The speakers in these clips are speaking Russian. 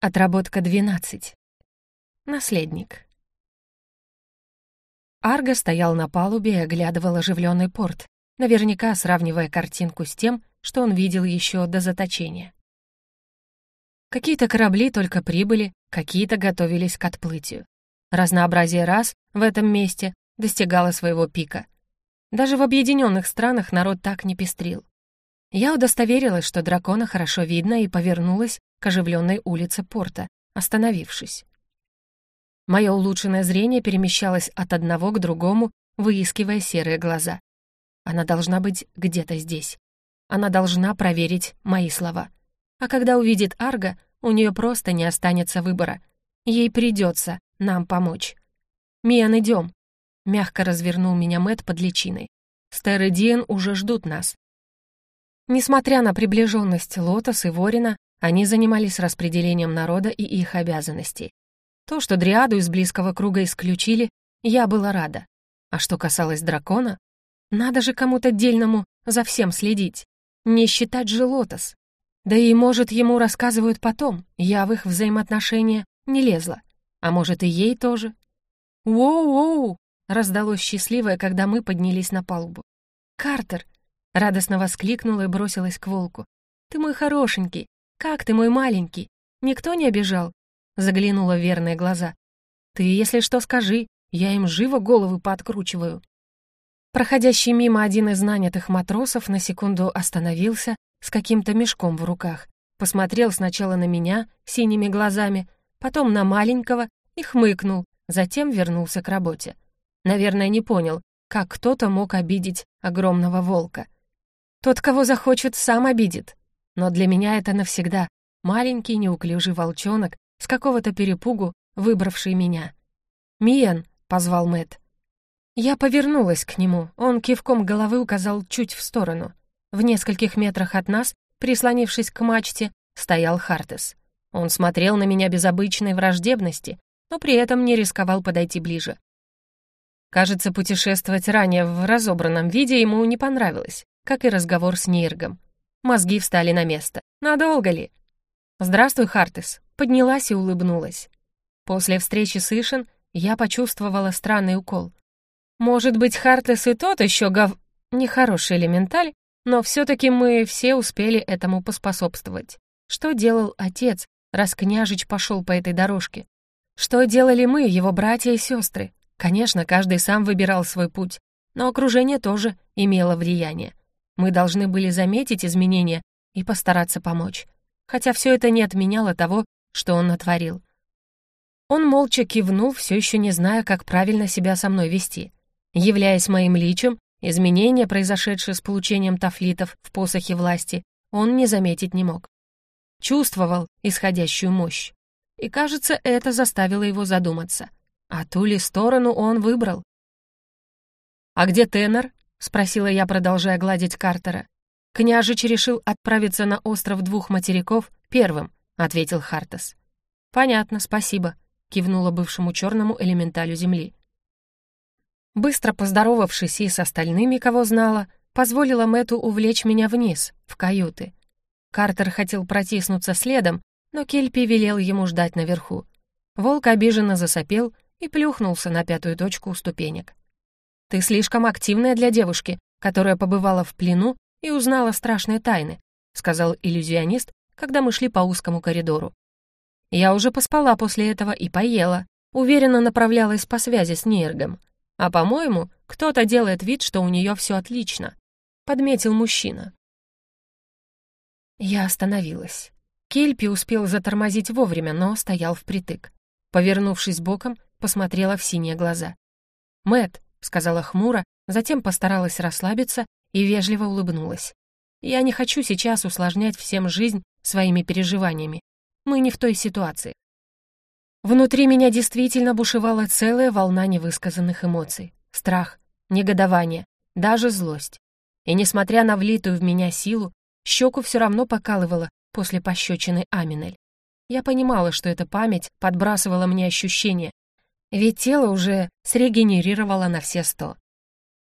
Отработка 12. Наследник. Арго стоял на палубе и оглядывал оживленный порт, наверняка сравнивая картинку с тем, что он видел еще до заточения. Какие-то корабли только прибыли, какие-то готовились к отплытию. Разнообразие рас в этом месте достигало своего пика. Даже в объединенных странах народ так не пестрил. Я удостоверилась, что дракона хорошо видно, и повернулась к оживленной улице порта, остановившись. Мое улучшенное зрение перемещалось от одного к другому, выискивая серые глаза. Она должна быть где-то здесь. Она должна проверить мои слова. А когда увидит Арга, у нее просто не останется выбора. Ей придется нам помочь. «Миан, идем!» Мягко развернул меня Мэт под личиной. Стер и Диэн уже ждут нас. Несмотря на приближенность Лотос и Ворина, они занимались распределением народа и их обязанностей. То, что Дриаду из близкого круга исключили, я была рада. А что касалось дракона, надо же кому-то отдельному за всем следить. Не считать же Лотос. Да и, может, ему рассказывают потом, я в их взаимоотношения не лезла. А может, и ей тоже. «Воу-воу!» — раздалось счастливое, когда мы поднялись на палубу. «Картер!» — радостно воскликнула и бросилась к волку. «Ты мой хорошенький! Как ты, мой маленький? Никто не обижал?» Заглянула в верные глаза. «Ты, если что, скажи, я им живо головы пооткручиваю». Проходящий мимо один из нанятых матросов на секунду остановился с каким-то мешком в руках, посмотрел сначала на меня синими глазами, потом на маленького и хмыкнул, затем вернулся к работе. Наверное, не понял, как кто-то мог обидеть огромного волка. Тот, кого захочет, сам обидит. Но для меня это навсегда. Маленький неуклюжий волчонок, с какого-то перепугу выбравший меня. «Миен», — позвал Мэт. Я повернулась к нему, он кивком головы указал чуть в сторону. В нескольких метрах от нас, прислонившись к мачте, стоял Хартес. Он смотрел на меня без обычной враждебности, но при этом не рисковал подойти ближе. Кажется, путешествовать ранее в разобранном виде ему не понравилось, как и разговор с Ниргом. Мозги встали на место. Надолго ли? «Здравствуй, Хартес», поднялась и улыбнулась. После встречи с Ишин я почувствовала странный укол. Может быть, Хартес и тот еще гов... Нехороший элементаль, но все-таки мы все успели этому поспособствовать. Что делал отец, раз княжич пошел по этой дорожке? Что делали мы, его братья и сестры? Конечно, каждый сам выбирал свой путь, но окружение тоже имело влияние. Мы должны были заметить изменения и постараться помочь. Хотя все это не отменяло того, что он натворил. Он молча кивнул, все еще не зная, как правильно себя со мной вести. Являясь моим личем, изменения, произошедшие с получением тафлитов в посохе власти, он не заметить не мог. Чувствовал исходящую мощь. И, кажется, это заставило его задуматься. А ту ли сторону он выбрал? «А где Теннер?» — спросила я, продолжая гладить Картера. «Княжич решил отправиться на остров двух материков первым», — ответил Хартас. «Понятно, спасибо», — кивнула бывшему черному элементалю земли. Быстро поздоровавшись и с остальными, кого знала, позволила Мэту увлечь меня вниз, в каюты. Картер хотел протиснуться следом, но Кельпи велел ему ждать наверху. Волк обиженно засопел и плюхнулся на пятую точку у ступенек. «Ты слишком активная для девушки, которая побывала в плену и узнала страшные тайны», сказал иллюзионист, когда мы шли по узкому коридору. Я уже поспала после этого и поела, уверенно направлялась по связи с Нейргом. А, по-моему, кто-то делает вид, что у нее все отлично, подметил мужчина. Я остановилась. Кельпи успел затормозить вовремя, но стоял впритык. Повернувшись боком, посмотрела в синие глаза. Мэт, сказала хмуро, затем постаралась расслабиться и вежливо улыбнулась. «Я не хочу сейчас усложнять всем жизнь своими переживаниями. Мы не в той ситуации». Внутри меня действительно бушевала целая волна невысказанных эмоций. Страх, негодование, даже злость. И несмотря на влитую в меня силу, щеку все равно покалывало после пощечины Аминель. Я понимала, что эта память подбрасывала мне ощущения, ведь тело уже срегенерировало на все сто.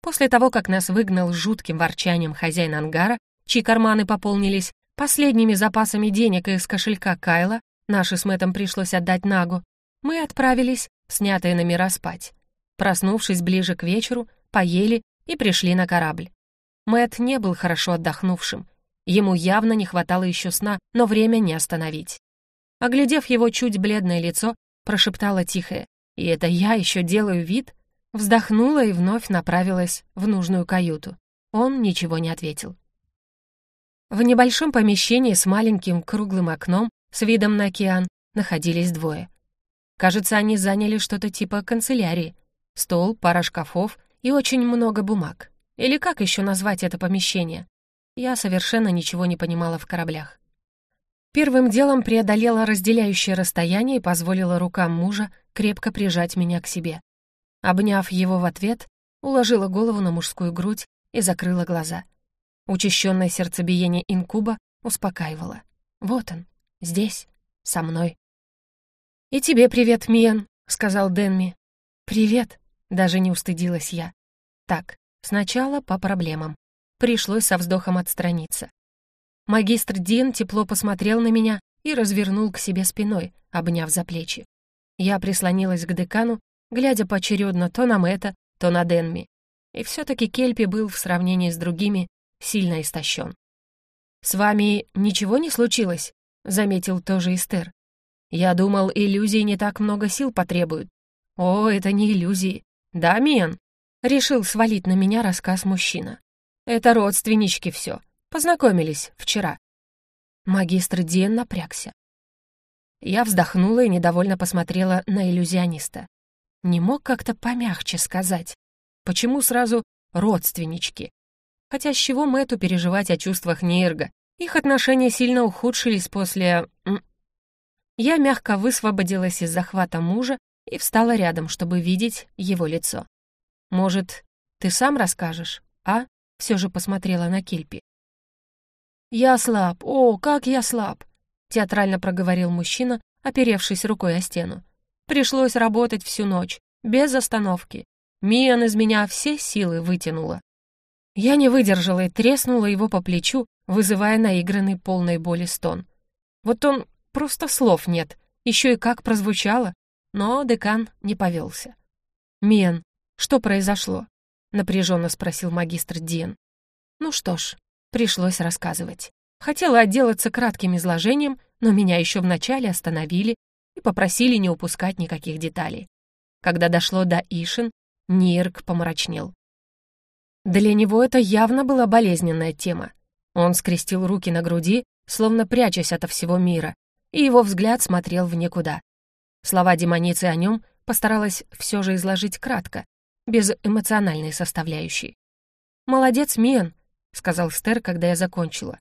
После того, как нас выгнал жутким ворчанием хозяин ангара, чьи карманы пополнились последними запасами денег из кошелька Кайла, Наши с Мэттом пришлось отдать Нагу. Мы отправились в снятые номера спать. Проснувшись ближе к вечеру, поели и пришли на корабль. Мэт не был хорошо отдохнувшим. Ему явно не хватало еще сна, но время не остановить. Оглядев его чуть бледное лицо, прошептала тихое. «И это я еще делаю вид?» Вздохнула и вновь направилась в нужную каюту. Он ничего не ответил. В небольшом помещении с маленьким круглым окном с видом на океан находились двое. Кажется, они заняли что-то типа канцелярии. Стол, пара шкафов и очень много бумаг. Или как еще назвать это помещение? Я совершенно ничего не понимала в кораблях. Первым делом преодолела разделяющее расстояние и позволила рукам мужа крепко прижать меня к себе. Обняв его в ответ, уложила голову на мужскую грудь и закрыла глаза — Учащенное сердцебиение инкуба успокаивало. Вот он, здесь, со мной. «И тебе привет, Миен», — сказал Дэнми. «Привет», — даже не устыдилась я. Так, сначала по проблемам. Пришлось со вздохом отстраниться. Магистр Дин тепло посмотрел на меня и развернул к себе спиной, обняв за плечи. Я прислонилась к декану, глядя поочередно то на Мэтта, то на Денми. И все таки Кельпи был в сравнении с другими сильно истощен. «С вами ничего не случилось?» — заметил тоже Эстер. «Я думал, иллюзии не так много сил потребуют». «О, это не иллюзии. Да, Мен?» — решил свалить на меня рассказ мужчина. «Это родственнички все. Познакомились вчера». Магистр Диен напрягся. Я вздохнула и недовольно посмотрела на иллюзиониста. Не мог как-то помягче сказать. Почему сразу родственнички? Хотя с чего Мэтту переживать о чувствах Нейрга? Их отношения сильно ухудшились после... Я мягко высвободилась из захвата мужа и встала рядом, чтобы видеть его лицо. «Может, ты сам расскажешь, а?» Все же посмотрела на Кельпи. «Я слаб, о, как я слаб!» Театрально проговорил мужчина, оперевшись рукой о стену. «Пришлось работать всю ночь, без остановки. Миан из меня все силы вытянула. Я не выдержала и треснула его по плечу, вызывая наигранный полной боли стон. Вот он просто слов нет, еще и как прозвучало, но декан не повелся. «Мен, что произошло?» — напряженно спросил магистр Диен. Ну что ж, пришлось рассказывать. Хотела отделаться кратким изложением, но меня еще вначале остановили и попросили не упускать никаких деталей. Когда дошло до Ишин, Нирк помрачнел. Для него это явно была болезненная тема. Он скрестил руки на груди, словно прячась ото всего мира, и его взгляд смотрел в никуда. Слова демоницы о нем постаралась все же изложить кратко, без эмоциональной составляющей. «Молодец, Миан», — сказал Стер, когда я закончила.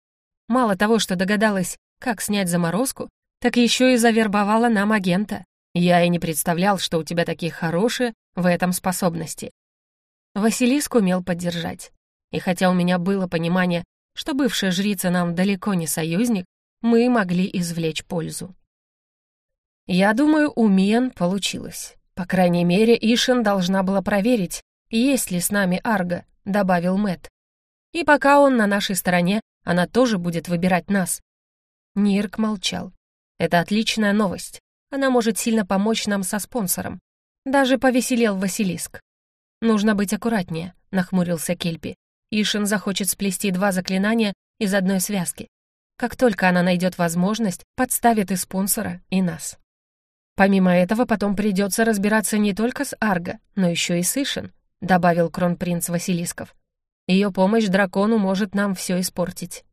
«Мало того, что догадалась, как снять заморозку, так еще и завербовала нам агента. Я и не представлял, что у тебя такие хорошие в этом способности. Василиск умел поддержать. И хотя у меня было понимание, что бывшая жрица нам далеко не союзник, мы могли извлечь пользу. Я думаю, у Миен получилось. По крайней мере, Ишин должна была проверить, есть ли с нами Арга, добавил Мэт. И пока он на нашей стороне, она тоже будет выбирать нас. Нирк молчал. Это отличная новость. Она может сильно помочь нам со спонсором. Даже повеселел Василиск. «Нужно быть аккуратнее», — нахмурился Кельпи. «Ишин захочет сплести два заклинания из одной связки. Как только она найдет возможность, подставит и спонсора, и нас. Помимо этого, потом придется разбираться не только с Арго, но еще и с Ишин», — добавил кронпринц Василисков. «Ее помощь дракону может нам все испортить».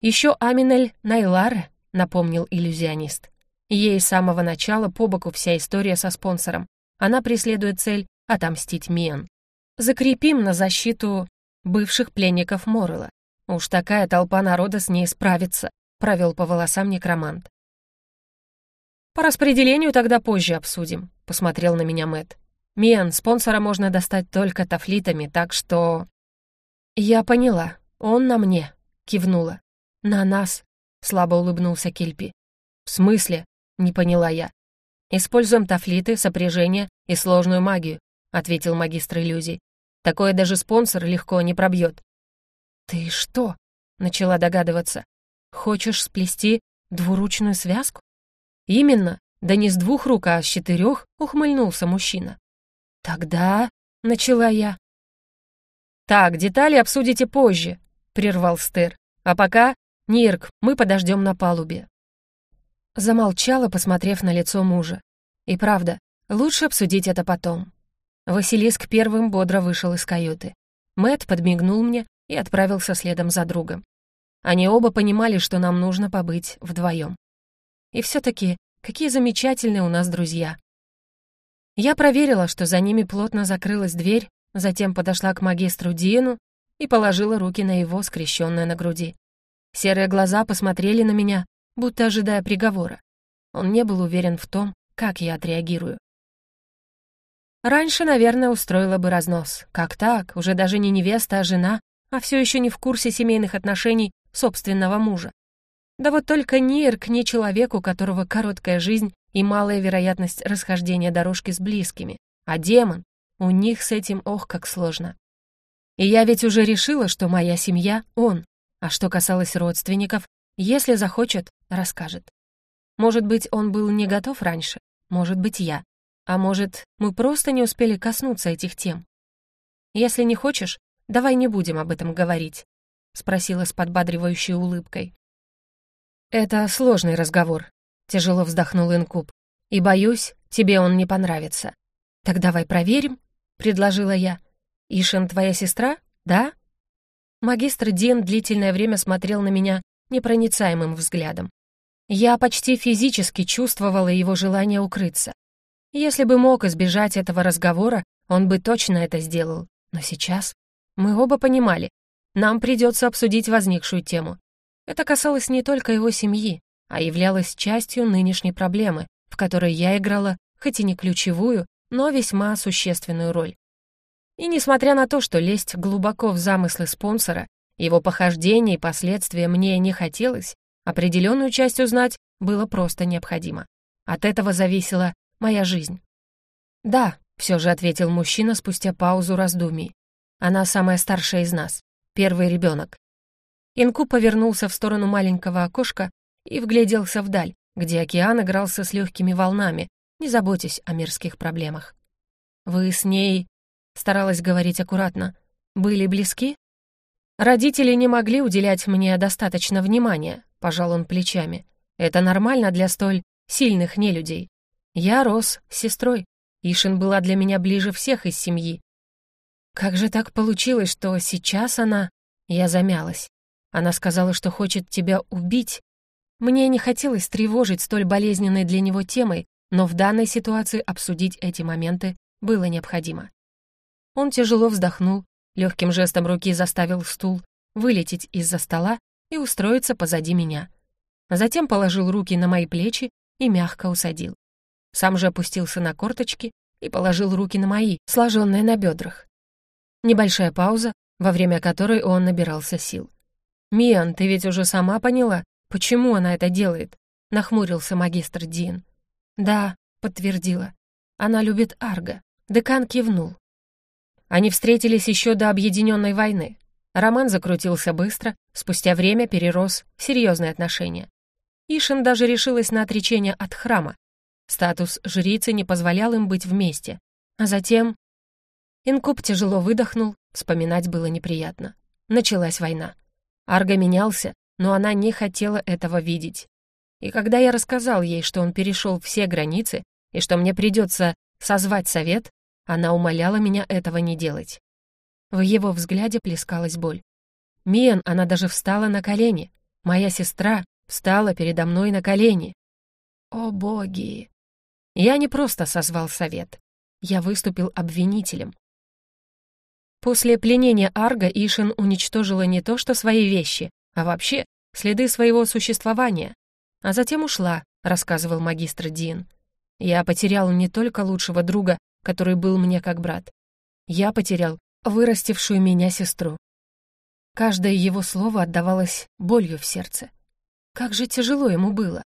«Еще Аминель Найларе», — напомнил иллюзионист. Ей с самого начала по боку вся история со спонсором. Она преследует цель отомстить Миан. Закрепим на защиту бывших пленников Моррелла. Уж такая толпа народа с ней справится, провел по волосам некромант. По распределению тогда позже обсудим, посмотрел на меня Мэт. Миан, спонсора можно достать только тафлитами, так что... Я поняла, он на мне, кивнула. На нас, слабо улыбнулся Кельпи. В смысле? Не поняла я. Используем тафлиты, сопряжение и сложную магию. — ответил магистр иллюзий. «Такое даже спонсор легко не пробьет». «Ты что?» — начала догадываться. «Хочешь сплести двуручную связку?» «Именно, да не с двух рук, а с четырех», — ухмыльнулся мужчина. «Тогда...» — начала я. «Так, детали обсудите позже», — прервал Стер. «А пока, Нирк, мы подождем на палубе». Замолчала, посмотрев на лицо мужа. И правда, лучше обсудить это потом. Василиск первым бодро вышел из каюты. Мэт подмигнул мне и отправился следом за другом. Они оба понимали, что нам нужно побыть вдвоем. И все-таки, какие замечательные у нас друзья. Я проверила, что за ними плотно закрылась дверь, затем подошла к магистру Диену и положила руки на его, скрещенные на груди. Серые глаза посмотрели на меня, будто ожидая приговора. Он не был уверен в том, как я отреагирую. Раньше, наверное, устроила бы разнос. Как так? Уже даже не невеста, а жена, а все еще не в курсе семейных отношений собственного мужа. Да вот только Нирк не человек, у которого короткая жизнь и малая вероятность расхождения дорожки с близкими, а демон. У них с этим ох, как сложно. И я ведь уже решила, что моя семья — он. А что касалось родственников, если захочет, расскажет. Может быть, он был не готов раньше, может быть, я. А может, мы просто не успели коснуться этих тем. Если не хочешь, давай не будем об этом говорить спросила с подбадривающей улыбкой. «Это сложный разговор», — тяжело вздохнул Инкуб. «И, боюсь, тебе он не понравится». «Так давай проверим», — предложила я. «Ишен твоя сестра, да?» Магистр Дин длительное время смотрел на меня непроницаемым взглядом. Я почти физически чувствовала его желание укрыться. Если бы мог избежать этого разговора, он бы точно это сделал. Но сейчас мы оба понимали, нам придется обсудить возникшую тему. Это касалось не только его семьи, а являлось частью нынешней проблемы, в которой я играла, хоть и не ключевую, но весьма существенную роль. И несмотря на то, что лезть глубоко в замыслы спонсора, его похождения и последствия мне не хотелось, определенную часть узнать было просто необходимо. От этого зависела моя жизнь. «Да», — все же ответил мужчина спустя паузу раздумий. «Она самая старшая из нас первый ребенок. Инку повернулся в сторону маленького окошка и вгляделся вдаль, где океан игрался с легкими волнами, не заботясь о мирских проблемах. «Вы с ней...» — старалась говорить аккуратно. «Были близки?» «Родители не могли уделять мне достаточно внимания», — пожал он плечами. «Это нормально для столь сильных нелюдей. Я рос с сестрой. Ишин была для меня ближе всех из семьи, как же так получилось, что сейчас она... Я замялась. Она сказала, что хочет тебя убить. Мне не хотелось тревожить столь болезненной для него темой, но в данной ситуации обсудить эти моменты было необходимо. Он тяжело вздохнул, легким жестом руки заставил стул вылететь из-за стола и устроиться позади меня. Затем положил руки на мои плечи и мягко усадил. Сам же опустился на корточки и положил руки на мои, сложенные на бедрах. Небольшая пауза, во время которой он набирался сил. «Миан, ты ведь уже сама поняла, почему она это делает?» — нахмурился магистр Дин. «Да», — подтвердила. «Она любит Арга». Декан кивнул. Они встретились еще до Объединенной войны. Роман закрутился быстро, спустя время перерос серьезные отношения. Ишин даже решилась на отречение от храма. Статус жрицы не позволял им быть вместе. А затем Инкуб тяжело выдохнул, вспоминать было неприятно. Началась война. Арго менялся, но она не хотела этого видеть. И когда я рассказал ей, что он перешел все границы и что мне придется созвать совет, она умоляла меня этого не делать. В его взгляде плескалась боль. Миан, она даже встала на колени. Моя сестра встала передо мной на колени. О боги! Я не просто созвал совет. Я выступил обвинителем. После пленения Арга Ишин уничтожила не то что свои вещи, а вообще следы своего существования. А затем ушла, рассказывал магистр Дин. Я потерял не только лучшего друга, который был мне как брат. Я потерял вырастившую меня сестру. Каждое его слово отдавалось болью в сердце. Как же тяжело ему было.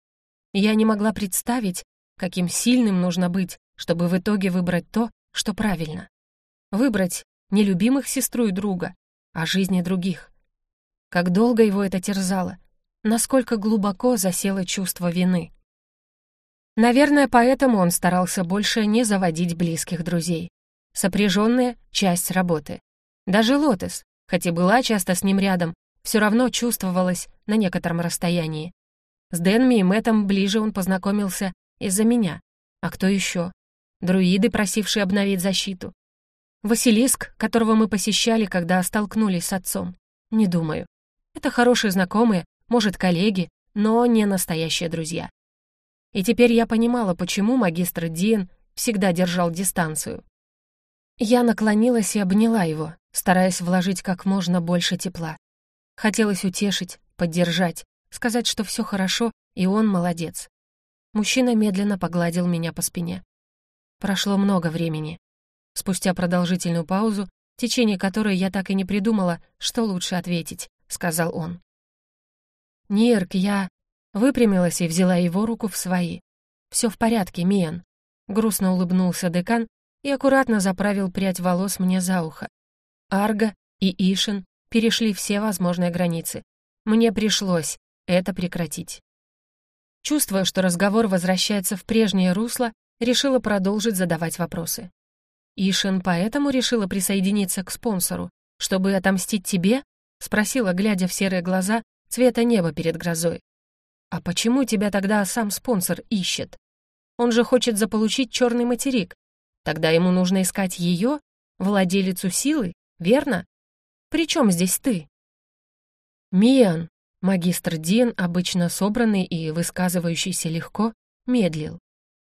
Я не могла представить, каким сильным нужно быть, чтобы в итоге выбрать то, что правильно. Выбрать не любимых сестру и друга, а жизни других. Как долго его это терзало, насколько глубоко засело чувство вины. Наверное, поэтому он старался больше не заводить близких друзей. Сопряженные — часть работы. Даже Лотес, хоть и была часто с ним рядом, все равно чувствовалась на некотором расстоянии. С Дэнми и Мэттом ближе он познакомился из-за меня. А кто еще? Друиды, просившие обновить защиту. Василиск, которого мы посещали, когда столкнулись с отцом. Не думаю. Это хорошие знакомые, может, коллеги, но не настоящие друзья. И теперь я понимала, почему магистр Диен всегда держал дистанцию. Я наклонилась и обняла его, стараясь вложить как можно больше тепла. Хотелось утешить, поддержать, сказать, что все хорошо, и он молодец. Мужчина медленно погладил меня по спине. Прошло много времени. Спустя продолжительную паузу, в течение которой я так и не придумала, что лучше ответить, сказал он. «Нирк, я...» Выпрямилась и взяла его руку в свои. «Все в порядке, Миан». Грустно улыбнулся декан и аккуратно заправил прядь волос мне за ухо. Арга и Ишин перешли все возможные границы. Мне пришлось это прекратить. Чувствуя, что разговор возвращается в прежнее русло, решила продолжить задавать вопросы. «Ишин поэтому решила присоединиться к спонсору, чтобы отомстить тебе?» — спросила, глядя в серые глаза цвета неба перед грозой. «А почему тебя тогда сам спонсор ищет? Он же хочет заполучить черный материк. Тогда ему нужно искать ее, владелицу силы, верно? Причем здесь ты?» «Миан», магистр Дин, обычно собранный и высказывающийся легко, медлил.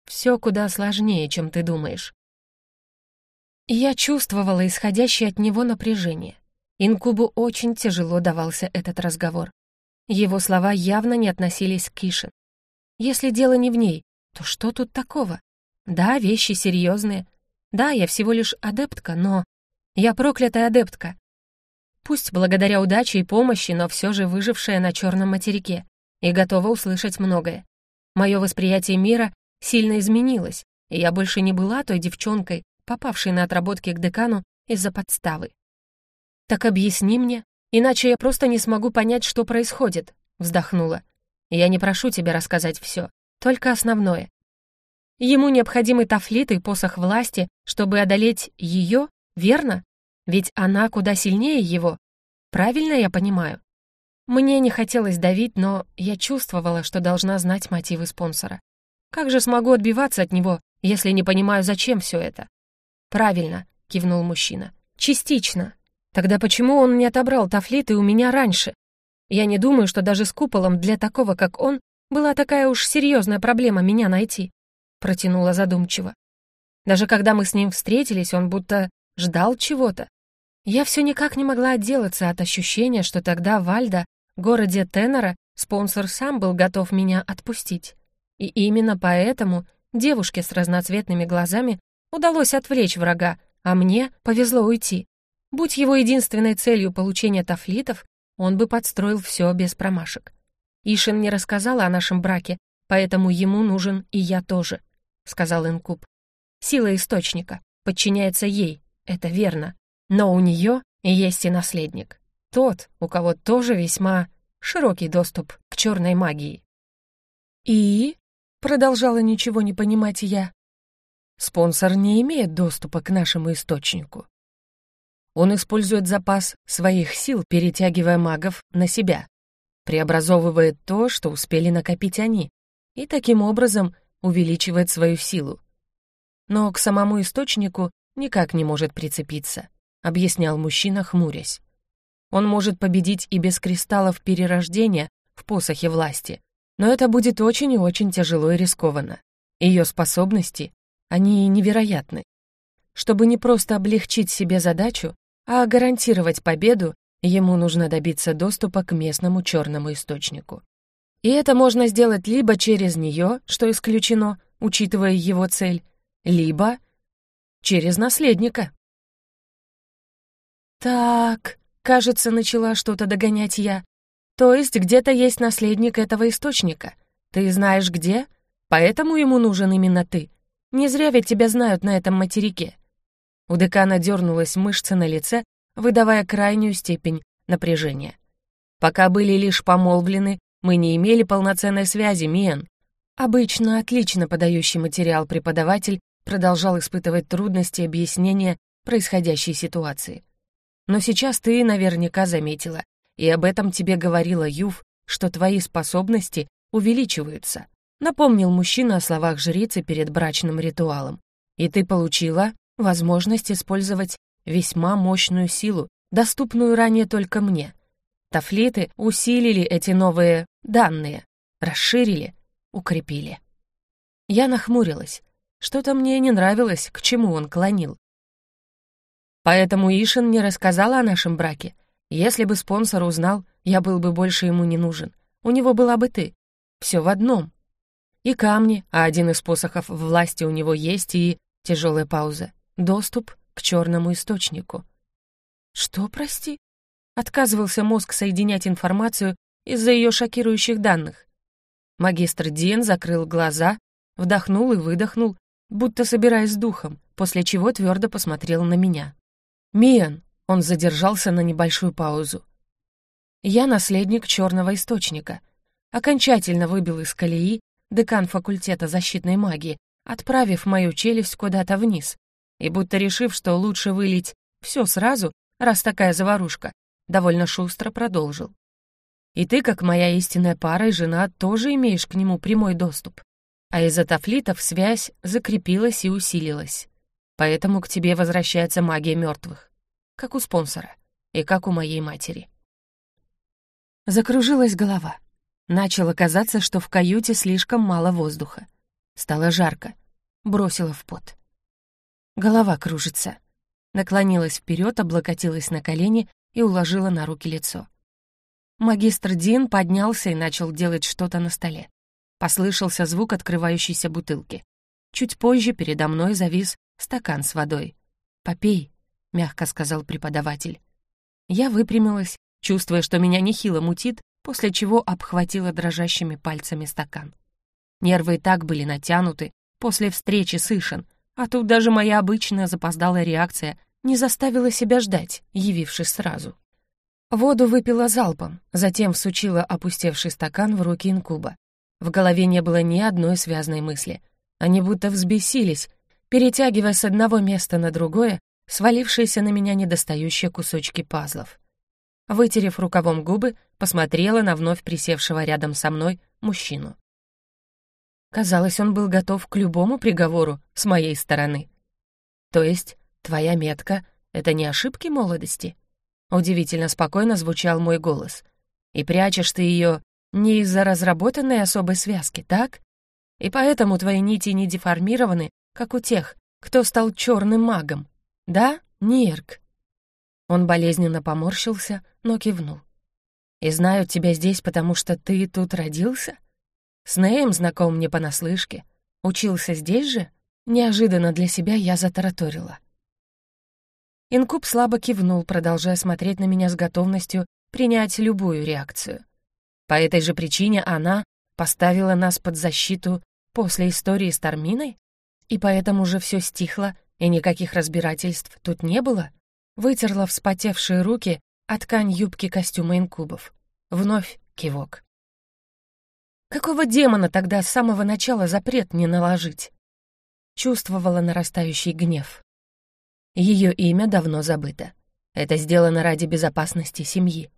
«Все куда сложнее, чем ты думаешь». Я чувствовала исходящее от него напряжение. Инкубу очень тяжело давался этот разговор. Его слова явно не относились к Кишин. Если дело не в ней, то что тут такого? Да, вещи серьезные. Да, я всего лишь адептка, но... Я проклятая адептка. Пусть благодаря удаче и помощи, но все же выжившая на черном материке и готова услышать многое. Мое восприятие мира сильно изменилось, и я больше не была той девчонкой, попавшей на отработки к декану из-за подставы. «Так объясни мне, Иначе я просто не смогу понять, что происходит», — вздохнула. «Я не прошу тебя рассказать все, только основное. Ему необходимы тафлит и посох власти, чтобы одолеть ее, верно? Ведь она куда сильнее его. Правильно я понимаю?» Мне не хотелось давить, но я чувствовала, что должна знать мотивы спонсора. Как же смогу отбиваться от него, если не понимаю, зачем все это? «Правильно», — кивнул мужчина. «Частично. Тогда почему он не отобрал тафлиты у меня раньше? Я не думаю, что даже с куполом для такого, как он, была такая уж серьезная проблема меня найти», — протянула задумчиво. Даже когда мы с ним встретились, он будто ждал чего-то. Я все никак не могла отделаться от ощущения, что тогда в Альдо, городе Теннера, спонсор сам был готов меня отпустить. И именно поэтому девушке с разноцветными глазами удалось отвлечь врага, а мне повезло уйти. Будь его единственной целью получение тафлитов, он бы подстроил все без промашек. Ишин не рассказала о нашем браке, поэтому ему нужен и я тоже, — сказал Инкуб. Сила источника подчиняется ей, это верно, но у нее есть и наследник. Тот, у кого тоже весьма широкий доступ к черной магии. «И?» — продолжала ничего не понимать я. «Спонсор не имеет доступа к нашему источнику. Он использует запас своих сил, перетягивая магов на себя, преобразовывает то, что успели накопить они, и таким образом увеличивает свою силу. Но к самому источнику никак не может прицепиться, объяснял мужчина, хмурясь. Он может победить и без кристаллов перерождения в посохе власти, но это будет очень и очень тяжело и рискованно. Ее способности, они невероятны. Чтобы не просто облегчить себе задачу, а гарантировать победу ему нужно добиться доступа к местному черному источнику. И это можно сделать либо через нее, что исключено, учитывая его цель, либо через наследника. «Так, кажется, начала что-то догонять я. То есть где-то есть наследник этого источника. Ты знаешь где? Поэтому ему нужен именно ты. Не зря ведь тебя знают на этом материке. У декана дернулась мышца на лице, выдавая крайнюю степень напряжения. «Пока были лишь помолвлены, мы не имели полноценной связи, Миэн. Обычно отлично подающий материал преподаватель продолжал испытывать трудности объяснения происходящей ситуации. Но сейчас ты наверняка заметила, и об этом тебе говорила Юв, что твои способности увеличиваются. Напомнил мужчина о словах жрицы перед брачным ритуалом. И ты получила возможность использовать весьма мощную силу, доступную ранее только мне. Тафлиты усилили эти новые данные, расширили, укрепили. Я нахмурилась. Что-то мне не нравилось, к чему он клонил. Поэтому Ишин не рассказала о нашем браке. Если бы спонсор узнал, я был бы больше ему не нужен. У него была бы ты. Все в одном. И камни, а один из посохов власти у него есть, и... Тяжелая пауза. Доступ к черному источнику. Что, прости? Отказывался мозг соединять информацию из-за ее шокирующих данных. Магистр Дин закрыл глаза, вдохнул и выдохнул, будто собираясь с духом, после чего твердо посмотрел на меня. «Миан!» — он задержался на небольшую паузу. «Я наследник черного источника. Окончательно выбил из колеи декан факультета защитной магии, отправив мою челюсть куда-то вниз, и будто решив, что лучше вылить все сразу, раз такая заварушка, довольно шустро продолжил. И ты, как моя истинная пара и жена, тоже имеешь к нему прямой доступ. А из-за тафлитов связь закрепилась и усилилась. Поэтому к тебе возвращается магия мертвых, как у спонсора и как у моей матери. Закружилась голова. Начало казаться, что в каюте слишком мало воздуха. Стало жарко. Бросила в пот. Голова кружится. Наклонилась вперед, облокотилась на колени и уложила на руки лицо. Магистр Дин поднялся и начал делать что-то на столе. Послышался звук открывающейся бутылки. Чуть позже передо мной завис стакан с водой. «Попей», — мягко сказал преподаватель. Я выпрямилась, чувствуя, что меня нехило мутит, после чего обхватила дрожащими пальцами стакан. Нервы и так были натянуты после встречи с Ишен, а тут даже моя обычная запоздалая реакция не заставила себя ждать, явившись сразу. Воду выпила залпом, затем всучила опустевший стакан в руки инкуба. В голове не было ни одной связной мысли. Они будто взбесились, перетягивая с одного места на другое свалившиеся на меня недостающие кусочки пазлов. Вытерев рукавом губы, посмотрела на вновь присевшего рядом со мной мужчину. Казалось, он был готов к любому приговору с моей стороны. То есть твоя метка — это не ошибки молодости? Удивительно спокойно звучал мой голос. И прячешь ты ее не из-за разработанной особой связки, так? И поэтому твои нити не деформированы, как у тех, кто стал черным магом. Да, Нирк?» Он болезненно поморщился, но кивнул. «И знаю тебя здесь, потому что ты тут родился? С Неем знаком мне понаслышке. Учился здесь же?» Неожиданно для себя я затараторила. Инкуб слабо кивнул, продолжая смотреть на меня с готовностью принять любую реакцию. По этой же причине она поставила нас под защиту после истории с Тарминой? И поэтому уже все стихло, и никаких разбирательств тут не было? Вытерла вспотевшие руки от ткань юбки костюма инкубов. Вновь кивок. Какого демона тогда с самого начала запрет не наложить? Чувствовала нарастающий гнев. Ее имя давно забыто. Это сделано ради безопасности семьи.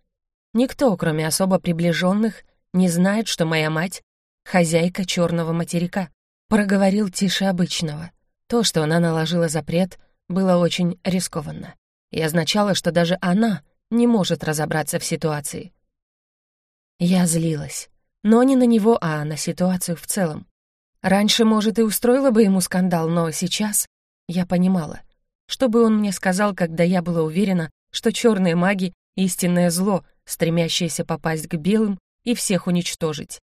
Никто, кроме особо приближенных, не знает, что моя мать — хозяйка черного материка. Проговорил тише обычного. То, что она наложила запрет, было очень рискованно. И означало, что даже она не может разобраться в ситуации. Я злилась. Но не на него, а на ситуацию в целом. Раньше, может, и устроила бы ему скандал, но сейчас я понимала. Что бы он мне сказал, когда я была уверена, что черные маги — истинное зло, стремящееся попасть к белым и всех уничтожить.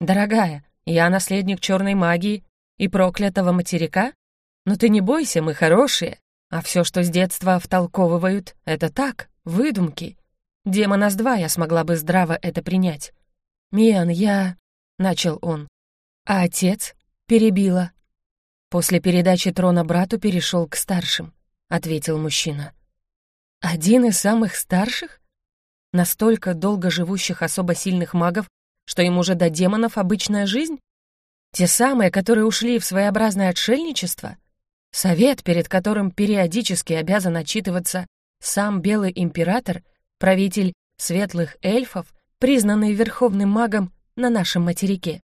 «Дорогая, я наследник черной магии и проклятого материка? Но ты не бойся, мы хорошие, а все, что с детства втолковывают, это так, выдумки. Демона с два я смогла бы здраво это принять. «Миан, я...» — начал он. А отец перебила. После передачи трона брату перешел к старшим, ответил мужчина. Один из самых старших? Настолько долго живущих особо сильных магов, что им уже до демонов обычная жизнь? Те самые, которые ушли в своеобразное отшельничество? Совет, перед которым периодически обязан отчитываться сам Белый Император, правитель светлых эльфов, признанный верховным магом на нашем материке.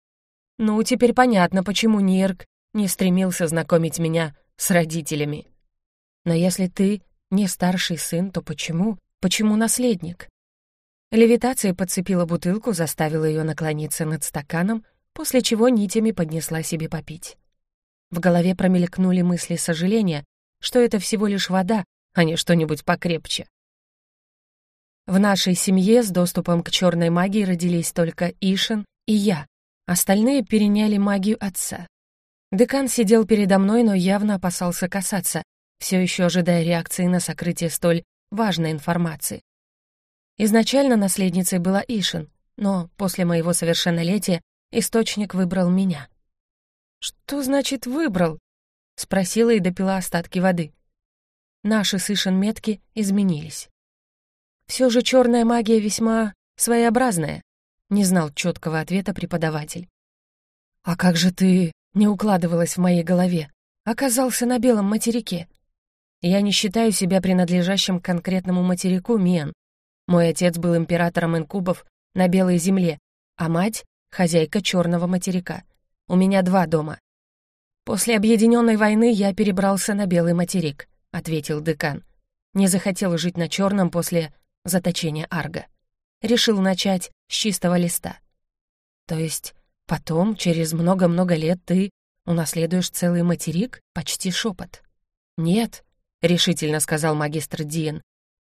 Ну, теперь понятно, почему Нирк не стремился знакомить меня с родителями. Но если ты не старший сын, то почему? Почему наследник? Левитация подцепила бутылку, заставила ее наклониться над стаканом, после чего нитями поднесла себе попить. В голове промелькнули мысли сожаления, что это всего лишь вода, а не что-нибудь покрепче. В нашей семье с доступом к черной магии родились только Ишин и я. Остальные переняли магию отца. Декан сидел передо мной, но явно опасался касаться, все еще ожидая реакции на сокрытие столь важной информации. Изначально наследницей была Ишин, но после моего совершеннолетия источник выбрал меня. «Что значит «выбрал»?» — спросила и допила остатки воды. Наши с метки изменились. Все же черная магия весьма своеобразная, не знал четкого ответа преподаватель. «А как же ты...» — не укладывалось в моей голове. «Оказался на белом материке. Я не считаю себя принадлежащим к конкретному материку Мен. Мой отец был императором инкубов на Белой земле, а мать — хозяйка черного материка. У меня два дома. После объединенной войны я перебрался на Белый материк, ответил декан. Не захотел жить на черном после заточения Арга. Решил начать с чистого листа. То есть потом, через много-много лет, ты унаследуешь целый материк? Почти шепот. Нет, — решительно сказал магистр Диен.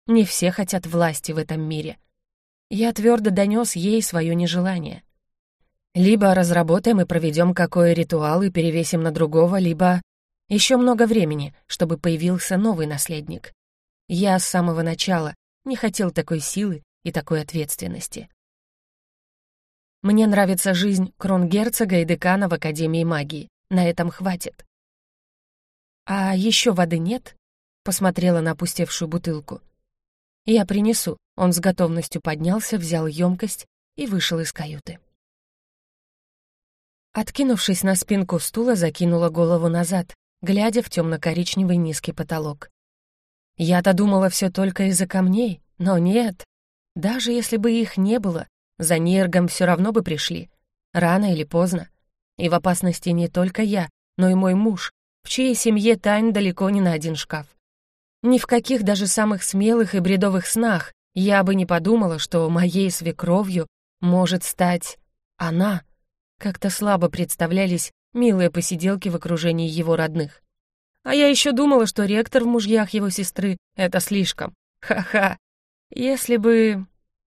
«Не все хотят власти в этом мире. Я твердо донес ей свое нежелание. Либо разработаем и проведем какой ритуал и перевесим на другого, либо еще много времени, чтобы появился новый наследник. Я с самого начала не хотел такой силы и такой ответственности. Мне нравится жизнь кронгерцога и декана в Академии магии. На этом хватит. А еще воды нет? посмотрела на опустевшую бутылку. «Я принесу». Он с готовностью поднялся, взял емкость и вышел из каюты. Откинувшись на спинку стула, закинула голову назад, глядя в темно-коричневый низкий потолок. Я-то думала все только из-за камней, но нет. Даже если бы их не было, за Нергом все равно бы пришли. Рано или поздно. И в опасности не только я, но и мой муж, в чьей семье тайн далеко не на один шкаф. Ни в каких даже самых смелых и бредовых снах я бы не подумала, что моей свекровью может стать она. Как-то слабо представлялись милые посиделки в окружении его родных. А я еще думала, что ректор в мужьях его сестры — это слишком. Ха-ха. Если бы...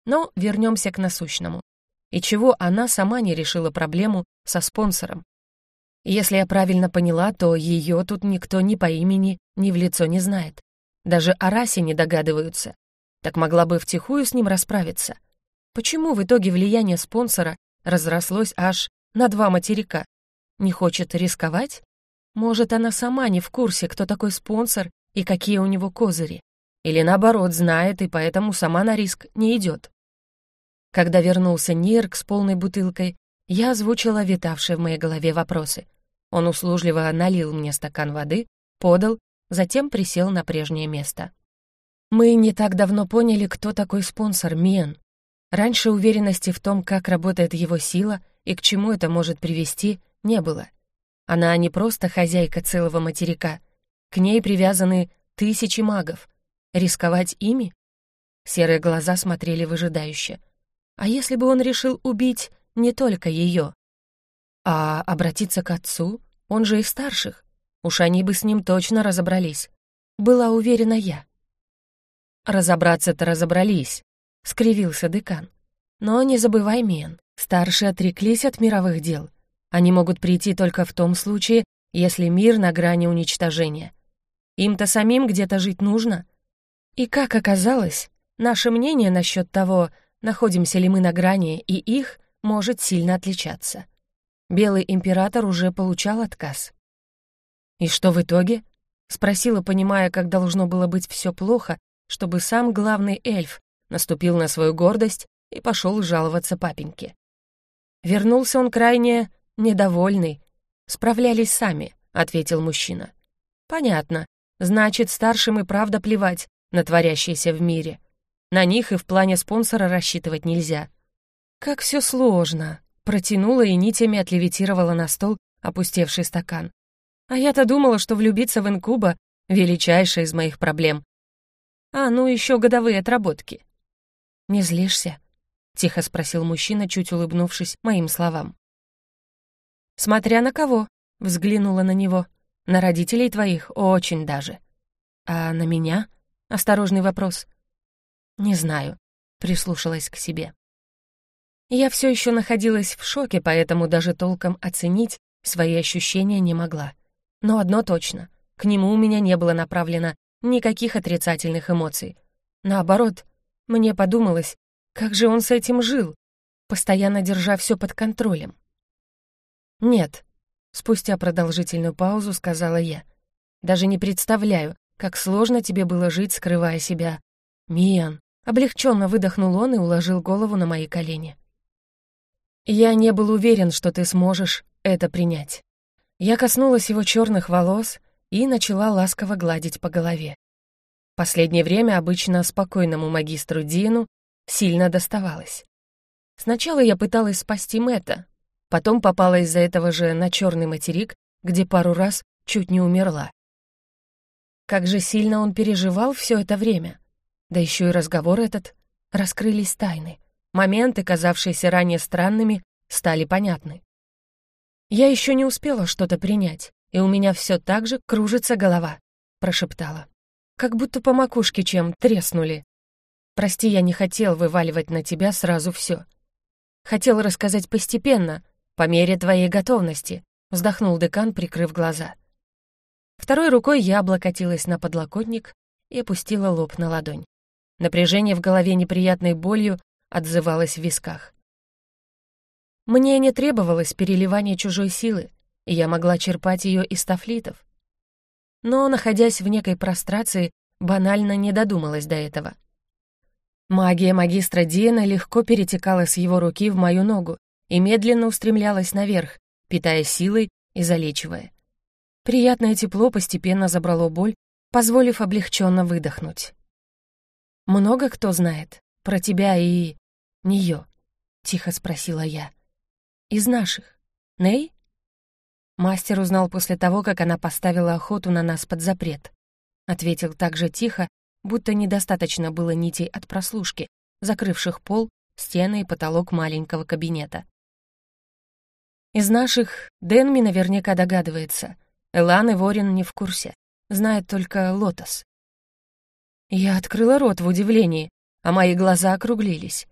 Но вернемся к насущному. И чего она сама не решила проблему со спонсором? Если я правильно поняла, то ее тут никто ни по имени, ни в лицо не знает. Даже о расе не догадываются. Так могла бы втихую с ним расправиться. Почему в итоге влияние спонсора разрослось аж на два материка? Не хочет рисковать? Может, она сама не в курсе, кто такой спонсор и какие у него козыри? Или наоборот, знает и поэтому сама на риск не идет? Когда вернулся Нирк с полной бутылкой, я озвучила витавшие в моей голове вопросы. Он услужливо налил мне стакан воды, подал затем присел на прежнее место. Мы не так давно поняли, кто такой спонсор Мен. Раньше уверенности в том, как работает его сила и к чему это может привести, не было. Она не просто хозяйка целого материка. К ней привязаны тысячи магов. Рисковать ими? Серые глаза смотрели выжидающе. А если бы он решил убить не только ее? А обратиться к отцу? Он же из старших. Уж они бы с ним точно разобрались. Была уверена я. «Разобраться-то разобрались», — скривился декан. «Но не забывай, Мен, старшие отреклись от мировых дел. Они могут прийти только в том случае, если мир на грани уничтожения. Им-то самим где-то жить нужно. И как оказалось, наше мнение насчет того, находимся ли мы на грани, и их может сильно отличаться. Белый император уже получал отказ. «И что в итоге?» — спросила, понимая, как должно было быть все плохо, чтобы сам главный эльф наступил на свою гордость и пошел жаловаться папеньке. Вернулся он крайне недовольный. Справлялись сами, ответил мужчина. Понятно. Значит, старшим и правда плевать на творящееся в мире. На них и в плане спонсора рассчитывать нельзя. Как все сложно. Протянула и нитями отлевитировала на стол опустевший стакан. А я-то думала, что влюбиться в инкуба — величайшая из моих проблем. А, ну еще годовые отработки. «Не злишься?» — тихо спросил мужчина, чуть улыбнувшись моим словам. «Смотря на кого», — взглянула на него. «На родителей твоих очень даже». «А на меня?» — осторожный вопрос. «Не знаю», — прислушалась к себе. Я все еще находилась в шоке, поэтому даже толком оценить свои ощущения не могла. Но одно точно — к нему у меня не было направлено никаких отрицательных эмоций. Наоборот, мне подумалось, как же он с этим жил, постоянно держа все под контролем. «Нет», — спустя продолжительную паузу сказала я. «Даже не представляю, как сложно тебе было жить, скрывая себя. Миан». Облегченно выдохнул он и уложил голову на мои колени. Я не был уверен, что ты сможешь это принять. Я коснулась его черных волос и начала ласково гладить по голове. Последнее время обычно спокойному магистру Дину сильно доставалось. Сначала я пыталась спасти Мэтта, потом попала из-за этого же на черный материк, где пару раз чуть не умерла. Как же сильно он переживал все это время. Да еще и разговор этот. Раскрылись тайны. Моменты, казавшиеся ранее странными, стали понятны. «Я еще не успела что-то принять, и у меня все так же кружится голова», — прошептала. «Как будто по макушке чем треснули. Прости, я не хотел вываливать на тебя сразу все. Хотел рассказать постепенно, по мере твоей готовности», — вздохнул декан, прикрыв глаза. Второй рукой я облокотилась на подлокотник и опустила лоб на ладонь. Напряжение в голове неприятной болью отзывалась в висках. Мне не требовалось переливание чужой силы, и я могла черпать ее из тафлитов. Но, находясь в некой прострации, банально не додумалась до этого. Магия магистра Диена легко перетекала с его руки в мою ногу и медленно устремлялась наверх, питая силой и залечивая. Приятное тепло постепенно забрало боль, позволив облегченно выдохнуть. Много кто знает про тебя и неё?» — тихо спросила я. «Из наших. Ней?» Мастер узнал после того, как она поставила охоту на нас под запрет. Ответил так же тихо, будто недостаточно было нитей от прослушки, закрывших пол, стены и потолок маленького кабинета. Из наших Дэнми наверняка догадывается. Элан и Ворин не в курсе. Знает только Лотос. Я открыла рот в удивлении, а мои глаза округлились.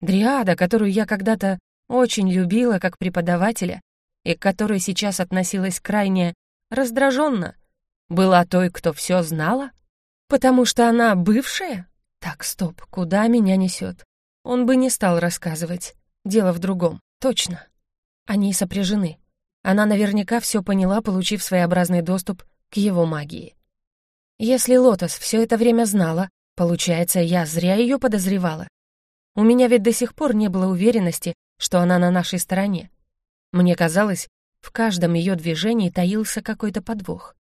Дриада, которую я когда-то очень любила как преподавателя и к которой сейчас относилась крайне раздраженно, была той, кто все знала? Потому что она бывшая? Так, стоп, куда меня несет? Он бы не стал рассказывать. Дело в другом, точно. Они сопряжены. Она наверняка все поняла, получив своеобразный доступ к его магии. Если Лотос все это время знала, получается, я зря ее подозревала. У меня ведь до сих пор не было уверенности, что она на нашей стороне. Мне казалось, в каждом ее движении таился какой-то подвох.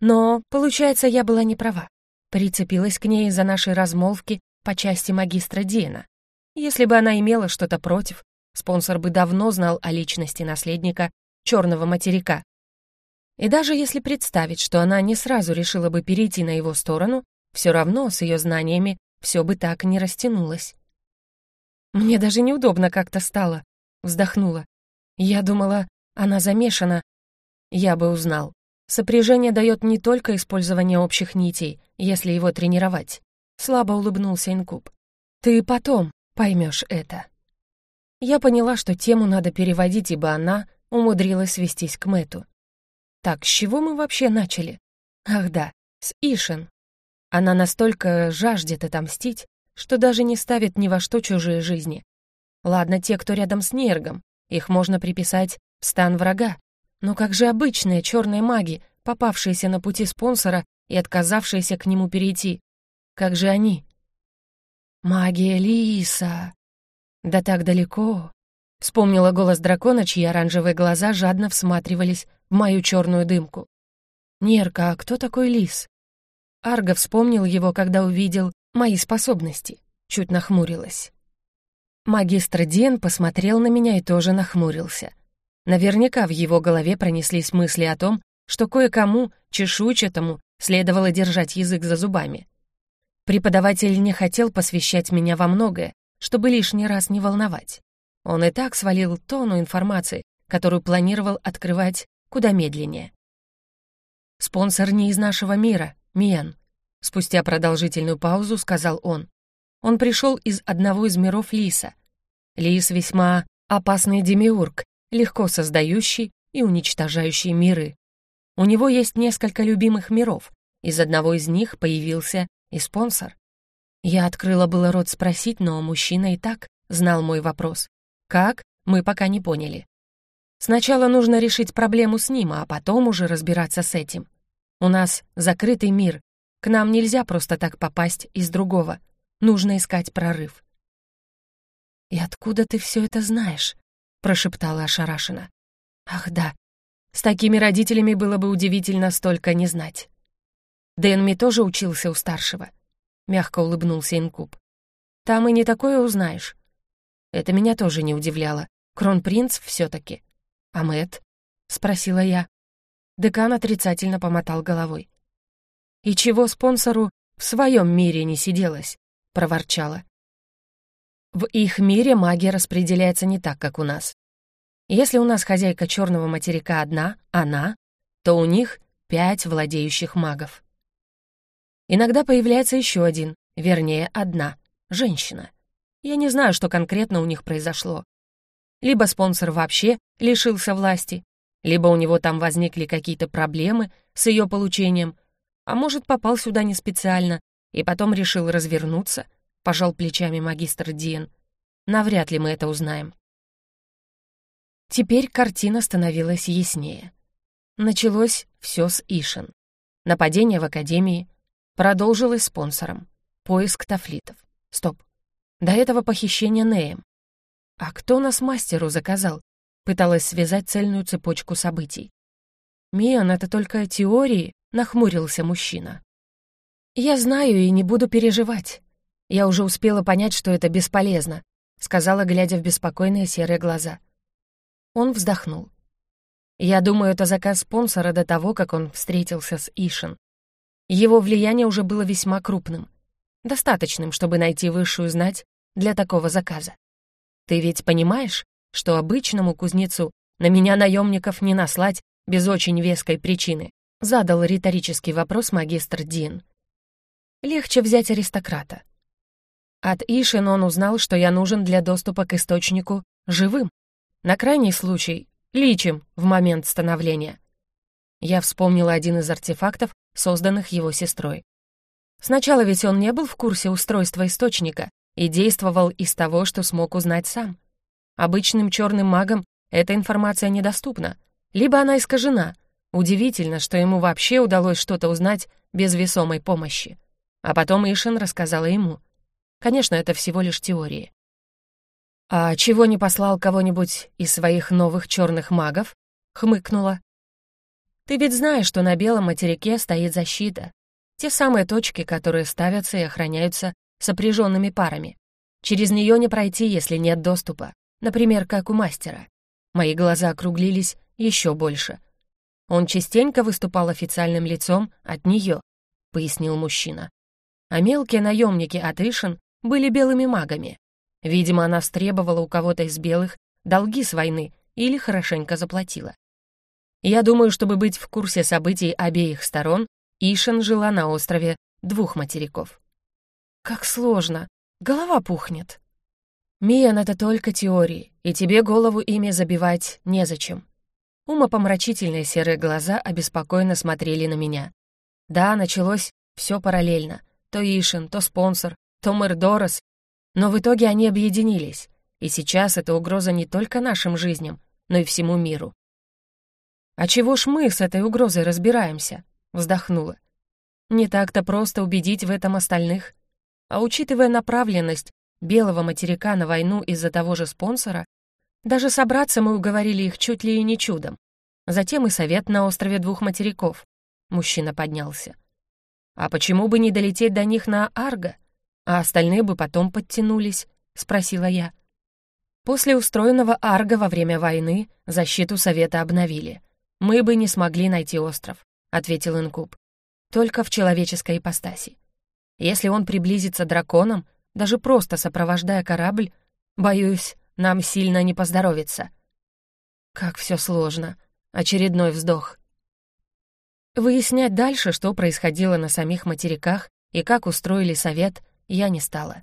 Но, получается, я была не права. Прицепилась к ней из-за нашей размолвки по части магистра Диена. Если бы она имела что-то против, спонсор бы давно знал о личности наследника черного материка. И даже если представить, что она не сразу решила бы перейти на его сторону, все равно с ее знаниями все бы так не растянулось. Мне даже неудобно как-то стало, вздохнула. Я думала, она замешана. Я бы узнал. Сопряжение дает не только использование общих нитей, если его тренировать. Слабо улыбнулся Инкуб. Ты потом поймешь это. Я поняла, что тему надо переводить, ибо она умудрилась свестись к Мэту. Так, с чего мы вообще начали? Ах да, с Ишен, она настолько жаждет отомстить, что даже не ставит ни во что чужие жизни. Ладно, те, кто рядом с Нергом, их можно приписать в стан врага. Но как же обычные черные маги, попавшиеся на пути спонсора и отказавшиеся к нему перейти? Как же они? Магия Лиса. Да так далеко. Вспомнила голос дракона, чьи оранжевые глаза жадно всматривались в мою черную дымку. «Нерка, а кто такой лис?» Арго вспомнил его, когда увидел мои способности. Чуть нахмурилась. Магистр Диен посмотрел на меня и тоже нахмурился. Наверняка в его голове пронеслись мысли о том, что кое-кому, чешуйчатому, следовало держать язык за зубами. Преподаватель не хотел посвящать меня во многое, чтобы лишний раз не волновать. Он и так свалил тонну информации, которую планировал открывать куда медленнее. «Спонсор не из нашего мира, Миан», — спустя продолжительную паузу сказал он. Он пришел из одного из миров Лиса. Лис весьма опасный демиург, легко создающий и уничтожающий миры. У него есть несколько любимых миров, из одного из них появился и спонсор. Я открыла было рот спросить, но мужчина и так знал мой вопрос. Как? Мы пока не поняли. Сначала нужно решить проблему с ним, а потом уже разбираться с этим. У нас закрытый мир. К нам нельзя просто так попасть из другого. Нужно искать прорыв. «И откуда ты все это знаешь?» — прошептала ошарашенно. «Ах да, с такими родителями было бы удивительно столько не знать». Дэнми тоже учился у старшего. Мягко улыбнулся Инкуб. Там и не такое узнаешь. Это меня тоже не удивляло. Кронпринц все таки А Мэтт? Спросила я. Декан отрицательно помотал головой. «И чего спонсору в своем мире не сиделось?» — проворчала. «В их мире магия распределяется не так, как у нас. Если у нас хозяйка черного материка одна, она, то у них пять владеющих магов. Иногда появляется еще один, вернее, одна, женщина. Я не знаю, что конкретно у них произошло. Либо спонсор вообще лишился власти, либо у него там возникли какие-то проблемы с ее получением, а может, попал сюда не специально и потом решил развернуться, пожал плечами магистр Диен. Навряд ли мы это узнаем. Теперь картина становилась яснее. Началось все с Ишин. Нападение в Академии, Продолжилось спонсором. Поиск тафлитов. Стоп. До этого похищение Неем. А кто нас мастеру заказал? Пыталась связать цельную цепочку событий. «Миан, это только теории», — нахмурился мужчина. «Я знаю и не буду переживать. Я уже успела понять, что это бесполезно», — сказала, глядя в беспокойные серые глаза. Он вздохнул. «Я думаю, это заказ спонсора до того, как он встретился с Ишин. Его влияние уже было весьма крупным, достаточным, чтобы найти высшую знать для такого заказа. Ты ведь понимаешь, что обычному кузнецу на меня наемников не наслать без очень веской причины? Задал риторический вопрос магистр Дин. Легче взять аристократа. От Ишин он узнал, что я нужен для доступа к источнику живым. На крайний случай — личим в момент становления. Я вспомнила один из артефактов, созданных его сестрой. Сначала ведь он не был в курсе устройства источника и действовал из того, что смог узнать сам. Обычным черным магам эта информация недоступна, либо она искажена. Удивительно, что ему вообще удалось что-то узнать без весомой помощи. А потом Ишин рассказала ему. Конечно, это всего лишь теории. «А чего не послал кого-нибудь из своих новых черных магов?» — хмыкнула. Ты ведь знаешь, что на белом материке стоит защита. Те самые точки, которые ставятся и охраняются сопряженными парами. Через нее не пройти, если нет доступа. Например, как у мастера. Мои глаза округлились еще больше. Он частенько выступал официальным лицом от нее, пояснил мужчина. А мелкие наемники от Ишин были белыми магами. Видимо, она встребовала у кого-то из белых долги с войны или хорошенько заплатила. Я думаю, чтобы быть в курсе событий обеих сторон, Ишен жила на острове двух материков. Как сложно. Голова пухнет. Миян — это только теории, и тебе голову ими забивать незачем. Умопомрачительные серые глаза обеспокоенно смотрели на меня. Да, началось все параллельно. То Ишин, то спонсор, то Мэрдорос. Но в итоге они объединились. И сейчас это угроза не только нашим жизням, но и всему миру. «А чего ж мы с этой угрозой разбираемся?» — вздохнула. «Не так-то просто убедить в этом остальных. А учитывая направленность белого материка на войну из-за того же спонсора, Даже собраться мы уговорили их чуть ли и не чудом. Затем и совет на острове двух материков. Мужчина поднялся. «А почему бы не долететь до них на Арго? А остальные бы потом подтянулись?» — спросила я. После устроенного Арго во время войны защиту Совета обновили. Мы бы не смогли найти остров, — ответил Инкуб. Только в человеческой ипостаси. Если он приблизится драконом, даже просто сопровождая корабль, боюсь, нам сильно не поздоровится. Как все сложно. Очередной вздох. Выяснять дальше, что происходило на самих материках и как устроили совет, я не стала.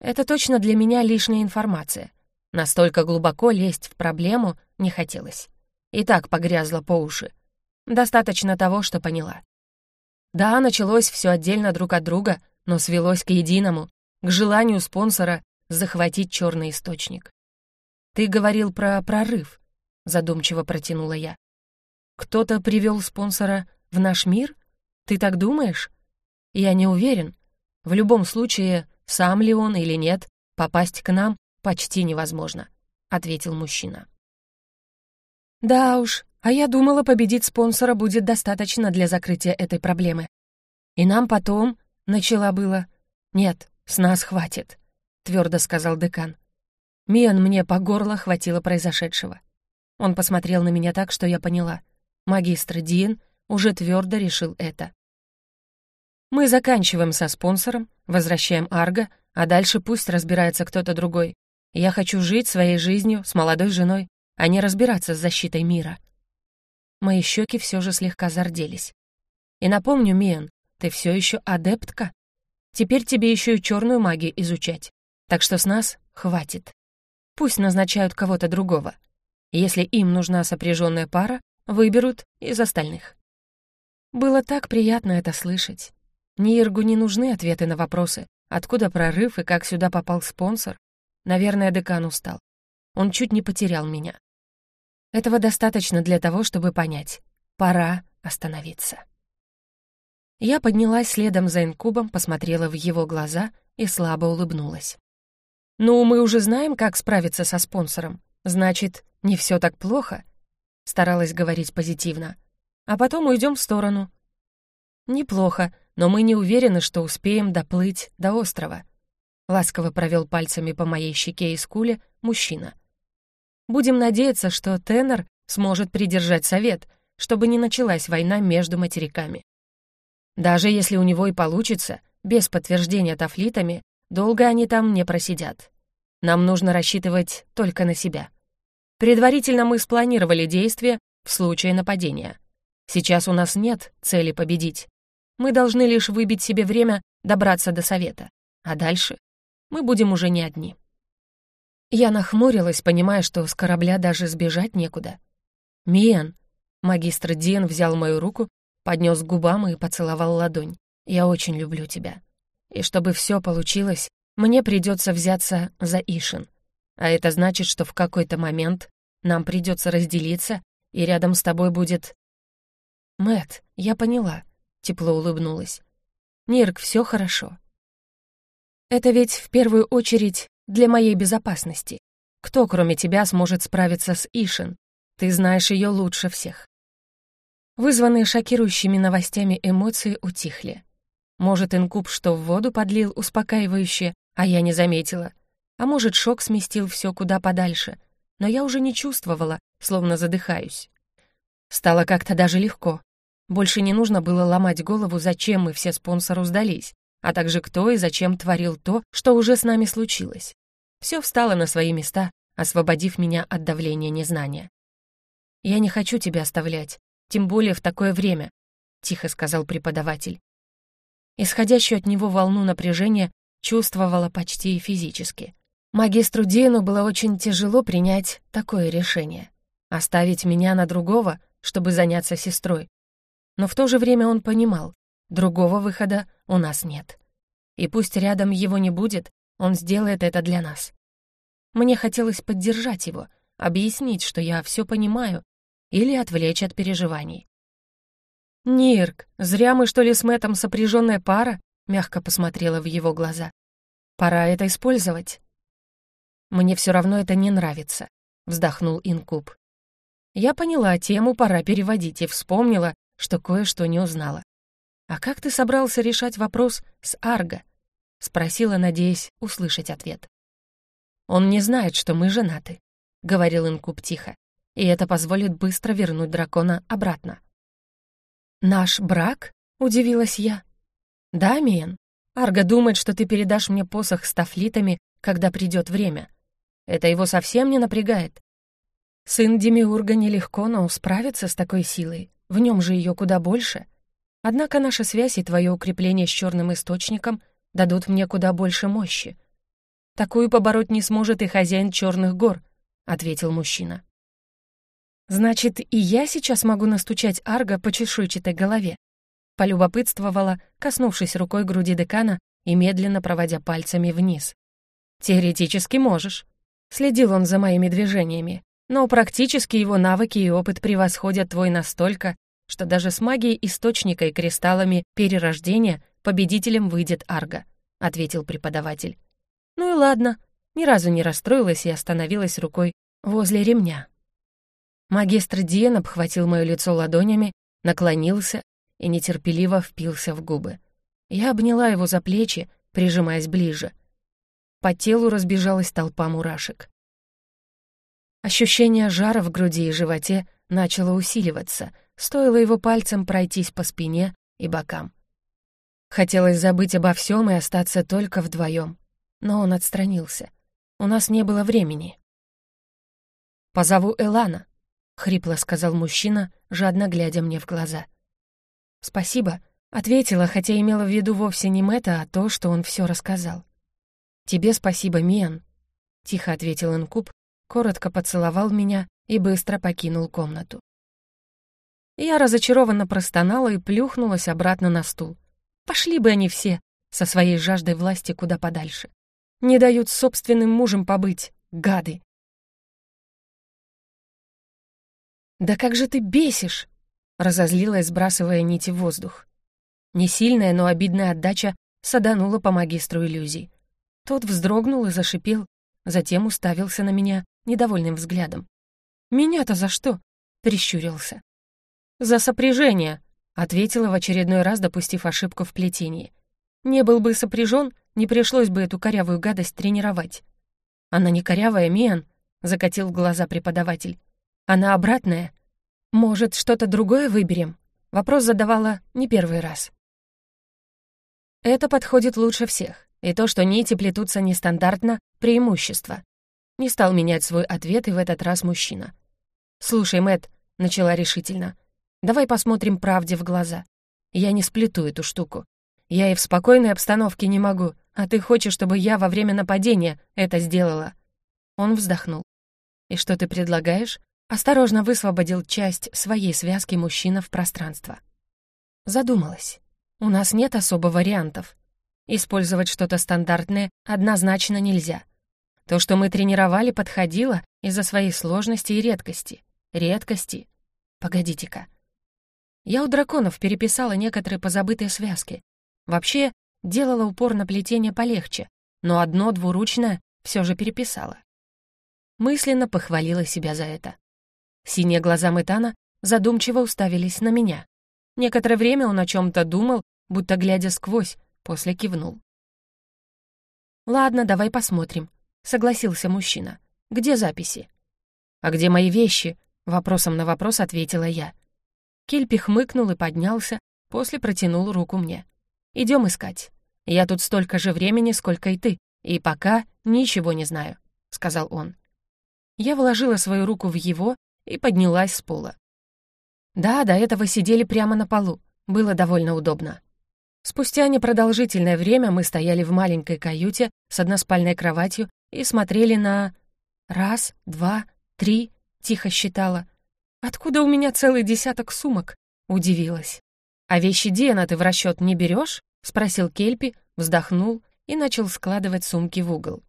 Это точно для меня лишняя информация. Настолько глубоко лезть в проблему не хотелось. И так погрязла по уши. Достаточно того, что поняла. Да, началось все отдельно друг от друга, но свелось к единому, к желанию спонсора захватить черный источник. «Ты говорил про прорыв», — задумчиво протянула я. «Кто-то привел спонсора в наш мир? Ты так думаешь?» «Я не уверен. В любом случае, сам ли он или нет, попасть к нам почти невозможно», — ответил мужчина. «Да уж, а я думала, победить спонсора будет достаточно для закрытия этой проблемы. И нам потом, — начала было. Нет, с нас хватит», — твердо сказал декан. Миан мне по горло хватило произошедшего. Он посмотрел на меня так, что я поняла. Магистр Дин уже твердо решил это. Мы заканчиваем со спонсором, возвращаем Арго, а дальше пусть разбирается кто-то другой. Я хочу жить своей жизнью с молодой женой, а не разбираться с защитой мира. Мои щеки все же слегка зарделись. И напомню, Миан, ты все еще адептка. Теперь тебе еще и черную магию изучать. Так что с нас хватит. Пусть назначают кого-то другого. Если им нужна сопряженная пара, выберут из остальных. Было так приятно это слышать. Ниргу не нужны ответы на вопросы, откуда прорыв и как сюда попал спонсор. Наверное, декан устал. Он чуть не потерял меня. Этого достаточно для того, чтобы понять. Пора остановиться. Я поднялась следом за инкубом, посмотрела в его глаза и слабо улыбнулась. «Ну, мы уже знаем, как справиться со спонсором. Значит, не все так плохо», — старалась говорить позитивно. «А потом уйдем в сторону». «Неплохо, но мы не уверены, что успеем доплыть до острова», — ласково провел пальцами по моей щеке и скуле мужчина. «Будем надеяться, что Теннер сможет придержать совет, чтобы не началась война между материками. Даже если у него и получится, без подтверждения тафлитами, долго они там не просидят. Нам нужно рассчитывать только на себя. Предварительно мы спланировали действия в случае нападения. Сейчас у нас нет цели победить. Мы должны лишь выбить себе время добраться до совета. А дальше мы будем уже не одни. Я нахмурилась, понимая, что с корабля даже сбежать некуда. «Миан!» Магистр Диен взял мою руку, поднес к губам и поцеловал ладонь. «Я очень люблю тебя. И чтобы все получилось, мне придется взяться за Ишин. А это значит, что в какой-то момент нам придется разделиться, и рядом с тобой будет... Мэт, я поняла, тепло улыбнулась. Нирк, все хорошо. Это ведь в первую очередь для моей безопасности. Кто, кроме тебя, сможет справиться с Ишин? Ты знаешь ее лучше всех. Вызванные шокирующими новостями эмоции утихли. Может, инкуб что в воду подлил успокаивающе, а я не заметила. А может, шок сместил все куда подальше. Но я уже не чувствовала, словно задыхаюсь. Стало как-то даже легко. Больше не нужно было ломать голову, зачем мы все спонсору сдались, а также кто и зачем творил то, что уже с нами случилось. Все встало на свои места, освободив меня от давления незнания. «Я не хочу тебя оставлять, тем более в такое время», — тихо сказал преподаватель. Исходящую от него волну напряжения чувствовала почти физически. Магистру Дейну было очень тяжело принять такое решение. Оставить меня на другого, чтобы заняться сестрой. Но в то же время он понимал, другого выхода у нас нет. И пусть рядом его не будет, он сделает это для нас. Мне хотелось поддержать его, объяснить, что я все понимаю, или отвлечь от переживаний. «Нирк, зря мы, что ли, с Мэттом сопряженная пара?» мягко посмотрела в его глаза. «Пора это использовать». «Мне все равно это не нравится. — вздохнул Инкуб. Я поняла, тему пора переводить и вспомнила, что кое-что не узнала. «А как ты собрался решать вопрос с Арго?» — спросила, надеясь услышать ответ. «Он не знает, что мы женаты», — говорил Инкуб тихо, «и это позволит быстро вернуть дракона обратно». «Наш брак?» — удивилась я. «Да, Миен. Арго думает, что ты передашь мне посох с тафлитами, когда придет время. Это его совсем не напрягает. Сын Демиурга нелегко, но справится с такой силой. В нем же ее куда больше. Однако наша связь и твое укрепление с черным источником дадут мне куда больше мощи. Такую побороть не сможет и хозяин черных гор, ответил мужчина. Значит, и я сейчас могу настучать Арга по чешуйчатой голове. Полюбопытствовала, коснувшись рукой груди декана и медленно проводя пальцами вниз. Теоретически можешь. Следил он за моими движениями, но практически его навыки и опыт превосходят твой настолько, что даже с магией источника и кристаллами перерождения победителем выйдет Арга», — ответил преподаватель. «Ну и ладно». Ни разу не расстроилась и остановилась рукой возле ремня. Магистр Диен обхватил моё лицо ладонями, наклонился и нетерпеливо впился в губы. Я обняла его за плечи, прижимаясь ближе. По телу разбежалась толпа мурашек. Ощущение жара в груди и животе начало усиливаться, стоило его пальцем пройтись по спине и бокам. Хотелось забыть обо всем и остаться только вдвоем, но он отстранился. У нас не было времени. «Позову Элана», — хрипло сказал мужчина, жадно глядя мне в глаза. «Спасибо», — ответила, хотя имела в виду вовсе не Мэтта, а то, что он все рассказал. «Тебе спасибо, Миан», — тихо ответил Инкуб, коротко поцеловал меня и быстро покинул комнату. Я разочарованно простонала и плюхнулась обратно на стул. Пошли бы они все со своей жаждой власти куда подальше. Не дают собственным мужем побыть, гады. «Да как же ты бесишь!» — разозлилась, сбрасывая нити в воздух. Несильная, но обидная отдача саданула по магистру иллюзий. Тот вздрогнул и зашипел, затем уставился на меня недовольным взглядом. «Меня-то за что?» — прищурился. «За сопряжение», — ответила в очередной раз, допустив ошибку в плетении. «Не был бы сопряжен, не пришлось бы эту корявую гадость тренировать». «Она не корявая, Миан», — закатил глаза преподаватель. «Она обратная. Может, что-то другое выберем?» Вопрос задавала не первый раз. Это подходит лучше всех, и то, что нити плетутся нестандартно, — преимущество. Не стал менять свой ответ и в этот раз мужчина. «Слушай, Мэт, начала решительно, — «давай посмотрим правде в глаза. Я не сплету эту штуку. Я и в спокойной обстановке не могу, а ты хочешь, чтобы я во время нападения это сделала». Он вздохнул. «И что ты предлагаешь?» Осторожно высвободил часть своей связки мужчина в пространство. Задумалась. У нас нет особо вариантов. Использовать что-то стандартное однозначно нельзя. То, что мы тренировали, подходило из-за своей сложности и редкости. Редкости. Погодите-ка. Я у драконов переписала некоторые позабытые связки. Вообще, делала упор на плетение полегче, но одно двуручное все же переписала. Мысленно похвалила себя за это. Синие глаза Мэтана задумчиво уставились на меня. Некоторое время он о чем то думал, будто глядя сквозь, после кивнул. «Ладно, давай посмотрим», — согласился мужчина. «Где записи?» «А где мои вещи?» — вопросом на вопрос ответила я. Кельпи хмыкнул и поднялся, после протянул руку мне. «Идем искать. Я тут столько же времени, сколько и ты, и пока ничего не знаю», — сказал он. Я вложила свою руку в его и поднялась с пола. Да, до этого сидели прямо на полу. Было довольно удобно. Спустя непродолжительное время мы стояли в маленькой каюте с односпальной кроватью и смотрели на... Раз, два, три, тихо считала. Откуда у меня целый десяток сумок? Удивилась. А вещи Диана ты в расчет не берешь? Спросил Кельпи, вздохнул и начал складывать сумки в угол.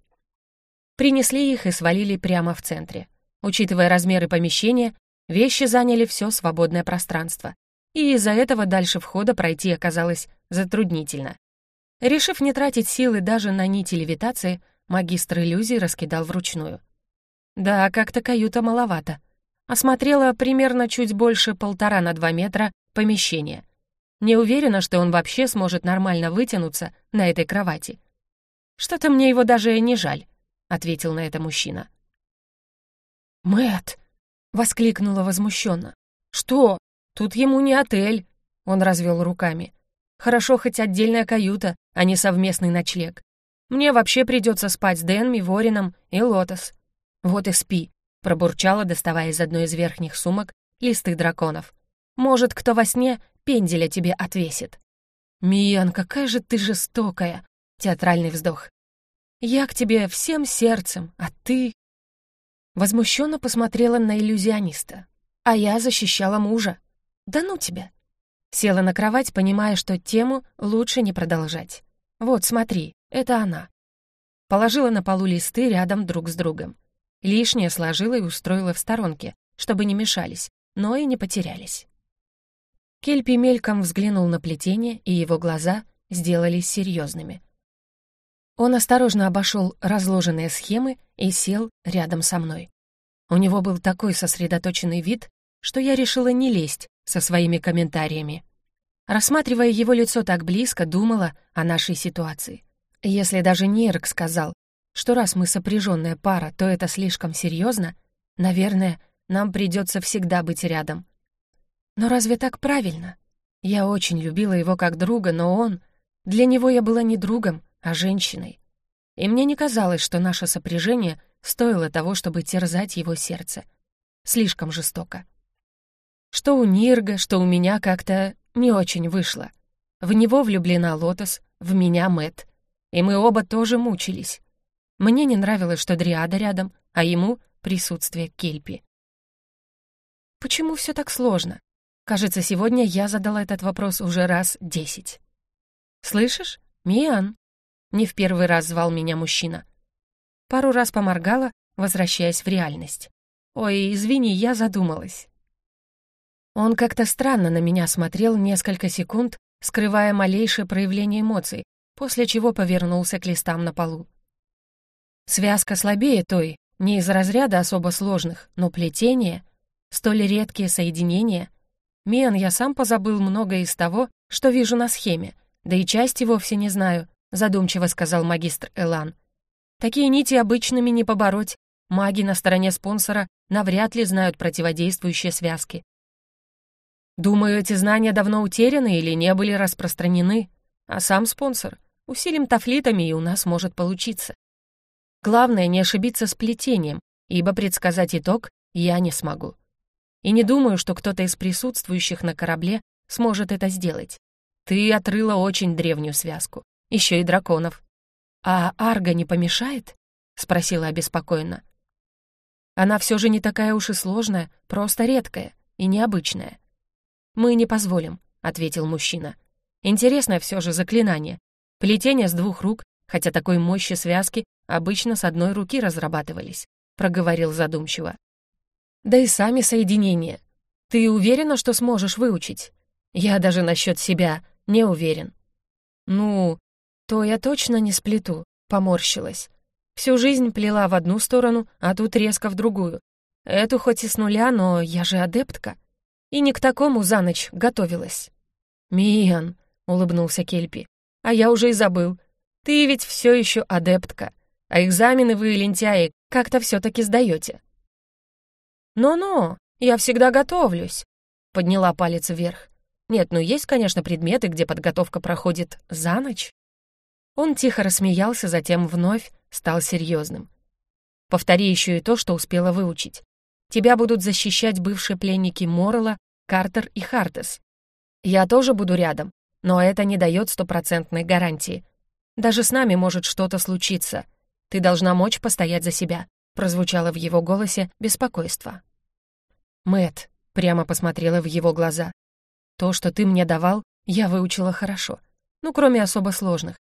Принесли их и свалили прямо в центре. Учитывая размеры помещения, вещи заняли все свободное пространство и из-за этого дальше входа пройти оказалось затруднительно. Решив не тратить силы даже на нити левитации, магистр иллюзий раскидал вручную. Да, как-то каюта маловато. Осмотрела примерно чуть больше полтора на два метра помещение. Не уверена, что он вообще сможет нормально вытянуться на этой кровати. «Что-то мне его даже не жаль», — ответил на это мужчина. Мэт, воскликнула возмущенно. «Что? Тут ему не отель!» Он развел руками. «Хорошо хоть отдельная каюта, а не совместный ночлег. Мне вообще придется спать с Дэнми, Ворином и Лотос. Вот и спи», — пробурчала, доставая из одной из верхних сумок листы драконов. «Может, кто во сне пенделя тебе отвесит?» «Миян, какая же ты жестокая!» — театральный вздох. «Я к тебе всем сердцем, а ты...» Возмущенно посмотрела на иллюзиониста. А я защищала мужа. Да ну тебя. Села на кровать, понимая, что тему лучше не продолжать. Вот, смотри, это она. Положила на полу листы рядом друг с другом. Лишнее сложила и устроила в сторонке, чтобы не мешались, но и не потерялись. Кельпи мельком взглянул на плетение, и его глаза сделались серьезными. Он осторожно обошел разложенные схемы и сел рядом со мной. У него был такой сосредоточенный вид, что я решила не лезть со своими комментариями. Рассматривая его лицо так близко, думала о нашей ситуации. Если даже Нейрк сказал, что раз мы сопряженная пара, то это слишком серьезно, наверное, нам придется всегда быть рядом. Но разве так правильно? Я очень любила его как друга, но он... Для него я была не другом, а женщиной. И мне не казалось, что наше сопряжение стоило того, чтобы терзать его сердце. Слишком жестоко. Что у Нирга, что у меня как-то не очень вышло. В него влюблена Лотос, в меня Мэт, И мы оба тоже мучились. Мне не нравилось, что Дриада рядом, а ему — присутствие Кельпи. Почему все так сложно? Кажется, сегодня я задала этот вопрос уже раз десять. «Слышишь, Миан?» Не в первый раз звал меня мужчина. Пару раз поморгала, возвращаясь в реальность. «Ой, извини, я задумалась». Он как-то странно на меня смотрел несколько секунд, скрывая малейшее проявление эмоций, после чего повернулся к листам на полу. Связка слабее той, не из разряда особо сложных, но плетение, столь редкие соединения. Мен, я сам позабыл многое из того, что вижу на схеме, да и части вовсе не знаю, задумчиво сказал магистр Элан. Такие нити обычными не побороть. Маги на стороне спонсора навряд ли знают противодействующие связки. Думаю, эти знания давно утеряны или не были распространены. А сам спонсор. Усилим тафлитами, и у нас может получиться. Главное, не ошибиться с плетением, ибо предсказать итог я не смогу. И не думаю, что кто-то из присутствующих на корабле сможет это сделать. Ты отрыла очень древнюю связку еще и драконов. «А Арга не помешает?» — спросила обеспокоенно. «Она все же не такая уж и сложная, просто редкая и необычная». «Мы не позволим», — ответил мужчина. «Интересное все же заклинание. Плетение с двух рук, хотя такой мощи связки обычно с одной руки разрабатывались», — проговорил задумчиво. «Да и сами соединения. Ты уверена, что сможешь выучить? Я даже насчет себя не уверен». «Ну, то я точно не сплету», — поморщилась. Всю жизнь плела в одну сторону, а тут резко в другую. Эту хоть и с нуля, но я же адептка. И не к такому за ночь готовилась. «Миан», — улыбнулся Кельпи, — «а я уже и забыл. Ты ведь все еще адептка, а экзамены вы, лентяи, как-то все-таки сдаете». «Но-но, я всегда готовлюсь», — подняла палец вверх. «Нет, ну есть, конечно, предметы, где подготовка проходит за ночь». Он тихо рассмеялся, затем вновь стал серьезным. «Повтори еще и то, что успела выучить. Тебя будут защищать бывшие пленники Моррелла, Картер и Хартес. Я тоже буду рядом, но это не дает стопроцентной гарантии. Даже с нами может что-то случиться. Ты должна мочь постоять за себя», прозвучало в его голосе беспокойство. Мэт прямо посмотрела в его глаза. «То, что ты мне давал, я выучила хорошо. Ну, кроме особо сложных.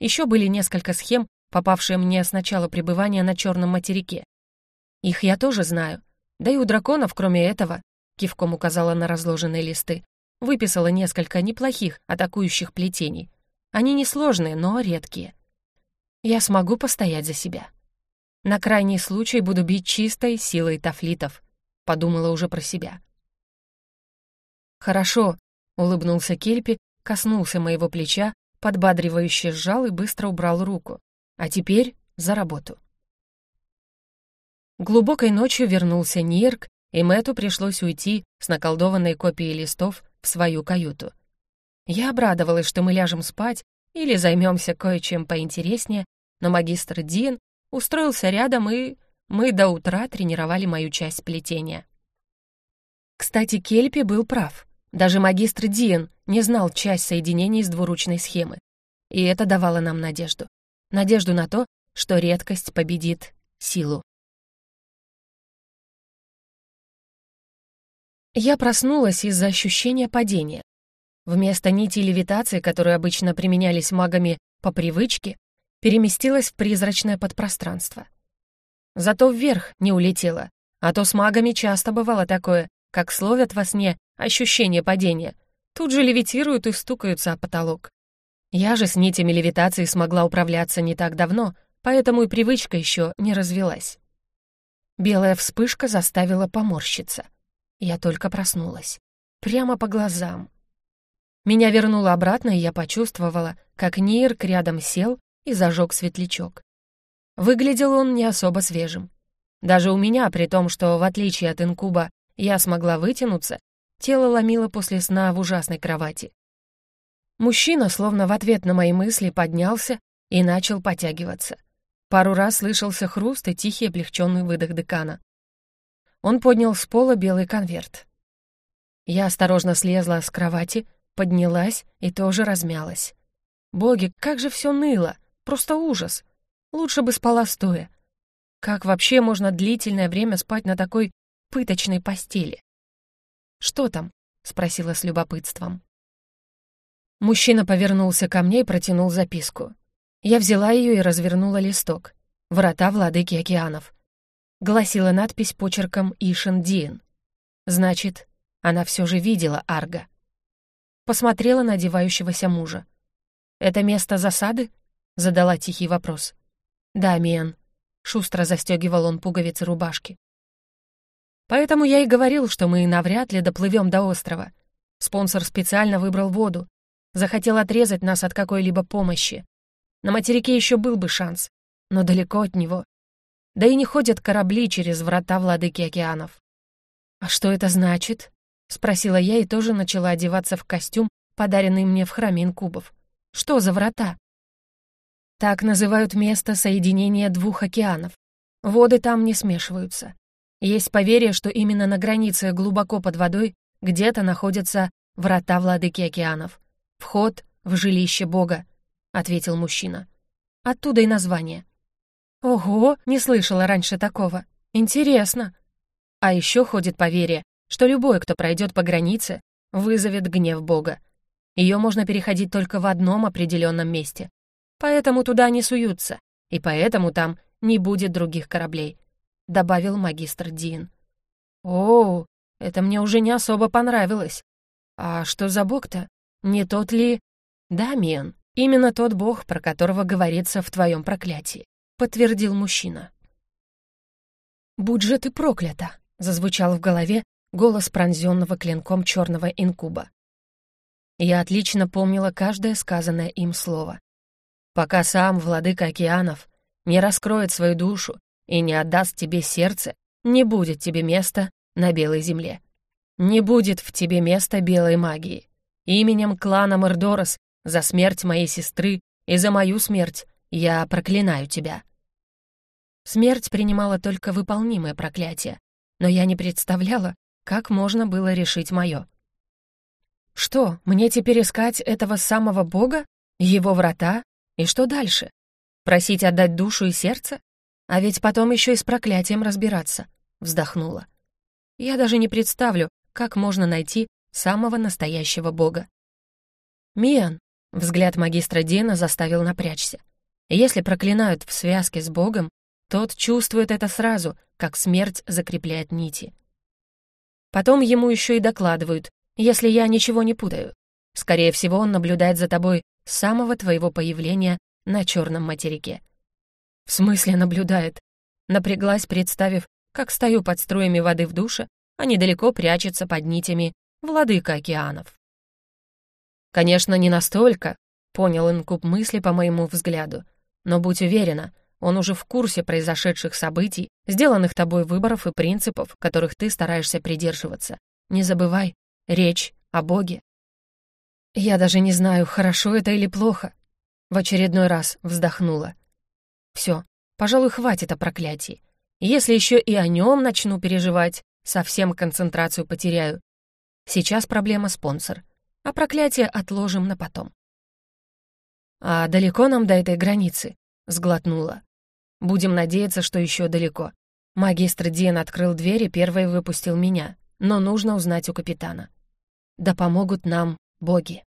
Еще были несколько схем, попавшие мне с начала пребывания на Черном материке. Их я тоже знаю. Да и у драконов, кроме этого, кивком указала на разложенные листы, выписала несколько неплохих атакующих плетений. Они несложные, но редкие. Я смогу постоять за себя. На крайний случай буду бить чистой силой тафлитов», — подумала уже про себя. «Хорошо», — улыбнулся Кельпи, коснулся моего плеча, подбадривающе сжал и быстро убрал руку. «А теперь за работу». Глубокой ночью вернулся Нирк, и Мэту пришлось уйти с наколдованной копией листов в свою каюту. Я обрадовалась, что мы ляжем спать или займемся кое-чем поинтереснее, но магистр Дин устроился рядом, и мы до утра тренировали мою часть плетения. Кстати, Кельпи был прав. Даже магистр Дин не знал часть соединений с двуручной схемы. И это давало нам надежду. Надежду на то, что редкость победит силу. Я проснулась из-за ощущения падения. Вместо нити левитации, которые обычно применялись магами по привычке, переместилась в призрачное подпространство. Зато вверх не улетела, а то с магами часто бывало такое, как словят во сне ощущение падения. Тут же левитируют и стукаются о потолок. Я же с нитями левитации смогла управляться не так давно, поэтому и привычка еще не развелась. Белая вспышка заставила поморщиться. Я только проснулась. Прямо по глазам. Меня вернуло обратно, и я почувствовала, как Нирк рядом сел и зажег светлячок. Выглядел он не особо свежим. Даже у меня, при том, что, в отличие от инкуба, я смогла вытянуться, тело ломило после сна в ужасной кровати. Мужчина, словно в ответ на мои мысли, поднялся и начал потягиваться. Пару раз слышался хруст и тихий облегченный выдох декана. Он поднял с пола белый конверт. Я осторожно слезла с кровати, поднялась и тоже размялась. Боги, как же все ныло! Просто ужас! Лучше бы спала стоя. Как вообще можно длительное время спать на такой пыточной постели? «Что там?» — спросила с любопытством. Мужчина повернулся ко мне и протянул записку. Я взяла ее и развернула листок. «Врата владыки океанов гласила надпись почерком Ишен Диен. Значит, она все же видела Арга. Посмотрела на одевающегося мужа. «Это место засады?» — задала тихий вопрос. «Да, Миан». Шустро застегивал он пуговицы рубашки. «Поэтому я и говорил, что мы навряд ли доплывем до острова. Спонсор специально выбрал воду. Захотел отрезать нас от какой-либо помощи. На материке еще был бы шанс, но далеко от него. Да и не ходят корабли через врата владыки океанов. «А что это значит?» — спросила я и тоже начала одеваться в костюм, подаренный мне в храме инкубов. «Что за врата?» Так называют место соединения двух океанов. Воды там не смешиваются. Есть поверье, что именно на границе глубоко под водой где-то находятся врата владыки океанов. Вход в жилище Бога, — ответил мужчина. Оттуда и название. Ого, не слышала раньше такого. Интересно. А еще ходит поверье, что любой, кто пройдет по границе, вызовет гнев Бога. Ее можно переходить только в одном определенном месте. Поэтому туда не суются, и поэтому там не будет других кораблей», — добавил магистр Дин. «О, это мне уже не особо понравилось. А что за бог-то? Не тот ли...» «Да, Мен, именно тот бог, про которого говорится в твоем проклятии. — подтвердил мужчина. «Будь же ты проклята!» — зазвучал в голове голос пронзенного клинком черного инкуба. Я отлично помнила каждое сказанное им слово. Пока сам владыка океанов не раскроет свою душу и не отдаст тебе сердце, не будет тебе места на белой земле. Не будет в тебе места белой магии. Именем клана Мордорос за смерть моей сестры и за мою смерть я проклинаю тебя». Смерть принимала только выполнимое проклятие, но я не представляла, как можно было решить мое. Что, мне теперь искать этого самого бога? Его врата? И что дальше? Просить отдать душу и сердце? А ведь потом еще и с проклятием разбираться, вздохнула. Я даже не представлю, как можно найти самого настоящего бога. «Миан», — взгляд магистра Дина заставил напрячься. Если проклинают в связке с Богом, тот чувствует это сразу, как смерть закрепляет нити. Потом ему еще и докладывают, если я ничего не путаю. Скорее всего, он наблюдает за тобой с самого твоего появления на черном материке. В смысле наблюдает? Напряглась, представив, как стою под струями воды в душе, а недалеко прячется под нитями владыка океанов. «Конечно, не настолько», — понял инкуб мысли по моему взгляду. «Но будь уверена, он уже в курсе произошедших событий, сделанных тобой выборов и принципов, которых ты стараешься придерживаться. Не забывай, речь о Боге». Я даже не знаю, хорошо это или плохо. В очередной раз вздохнула. Все, пожалуй, хватит о проклятии. Если еще и о нем начну переживать, совсем концентрацию потеряю. Сейчас проблема спонсор, а проклятие отложим на потом. «А далеко нам до этой границы?» — сглотнула. «Будем надеяться, что еще далеко. Магистр Диен открыл дверь и первый выпустил меня, но нужно узнать у капитана. Да помогут нам боги».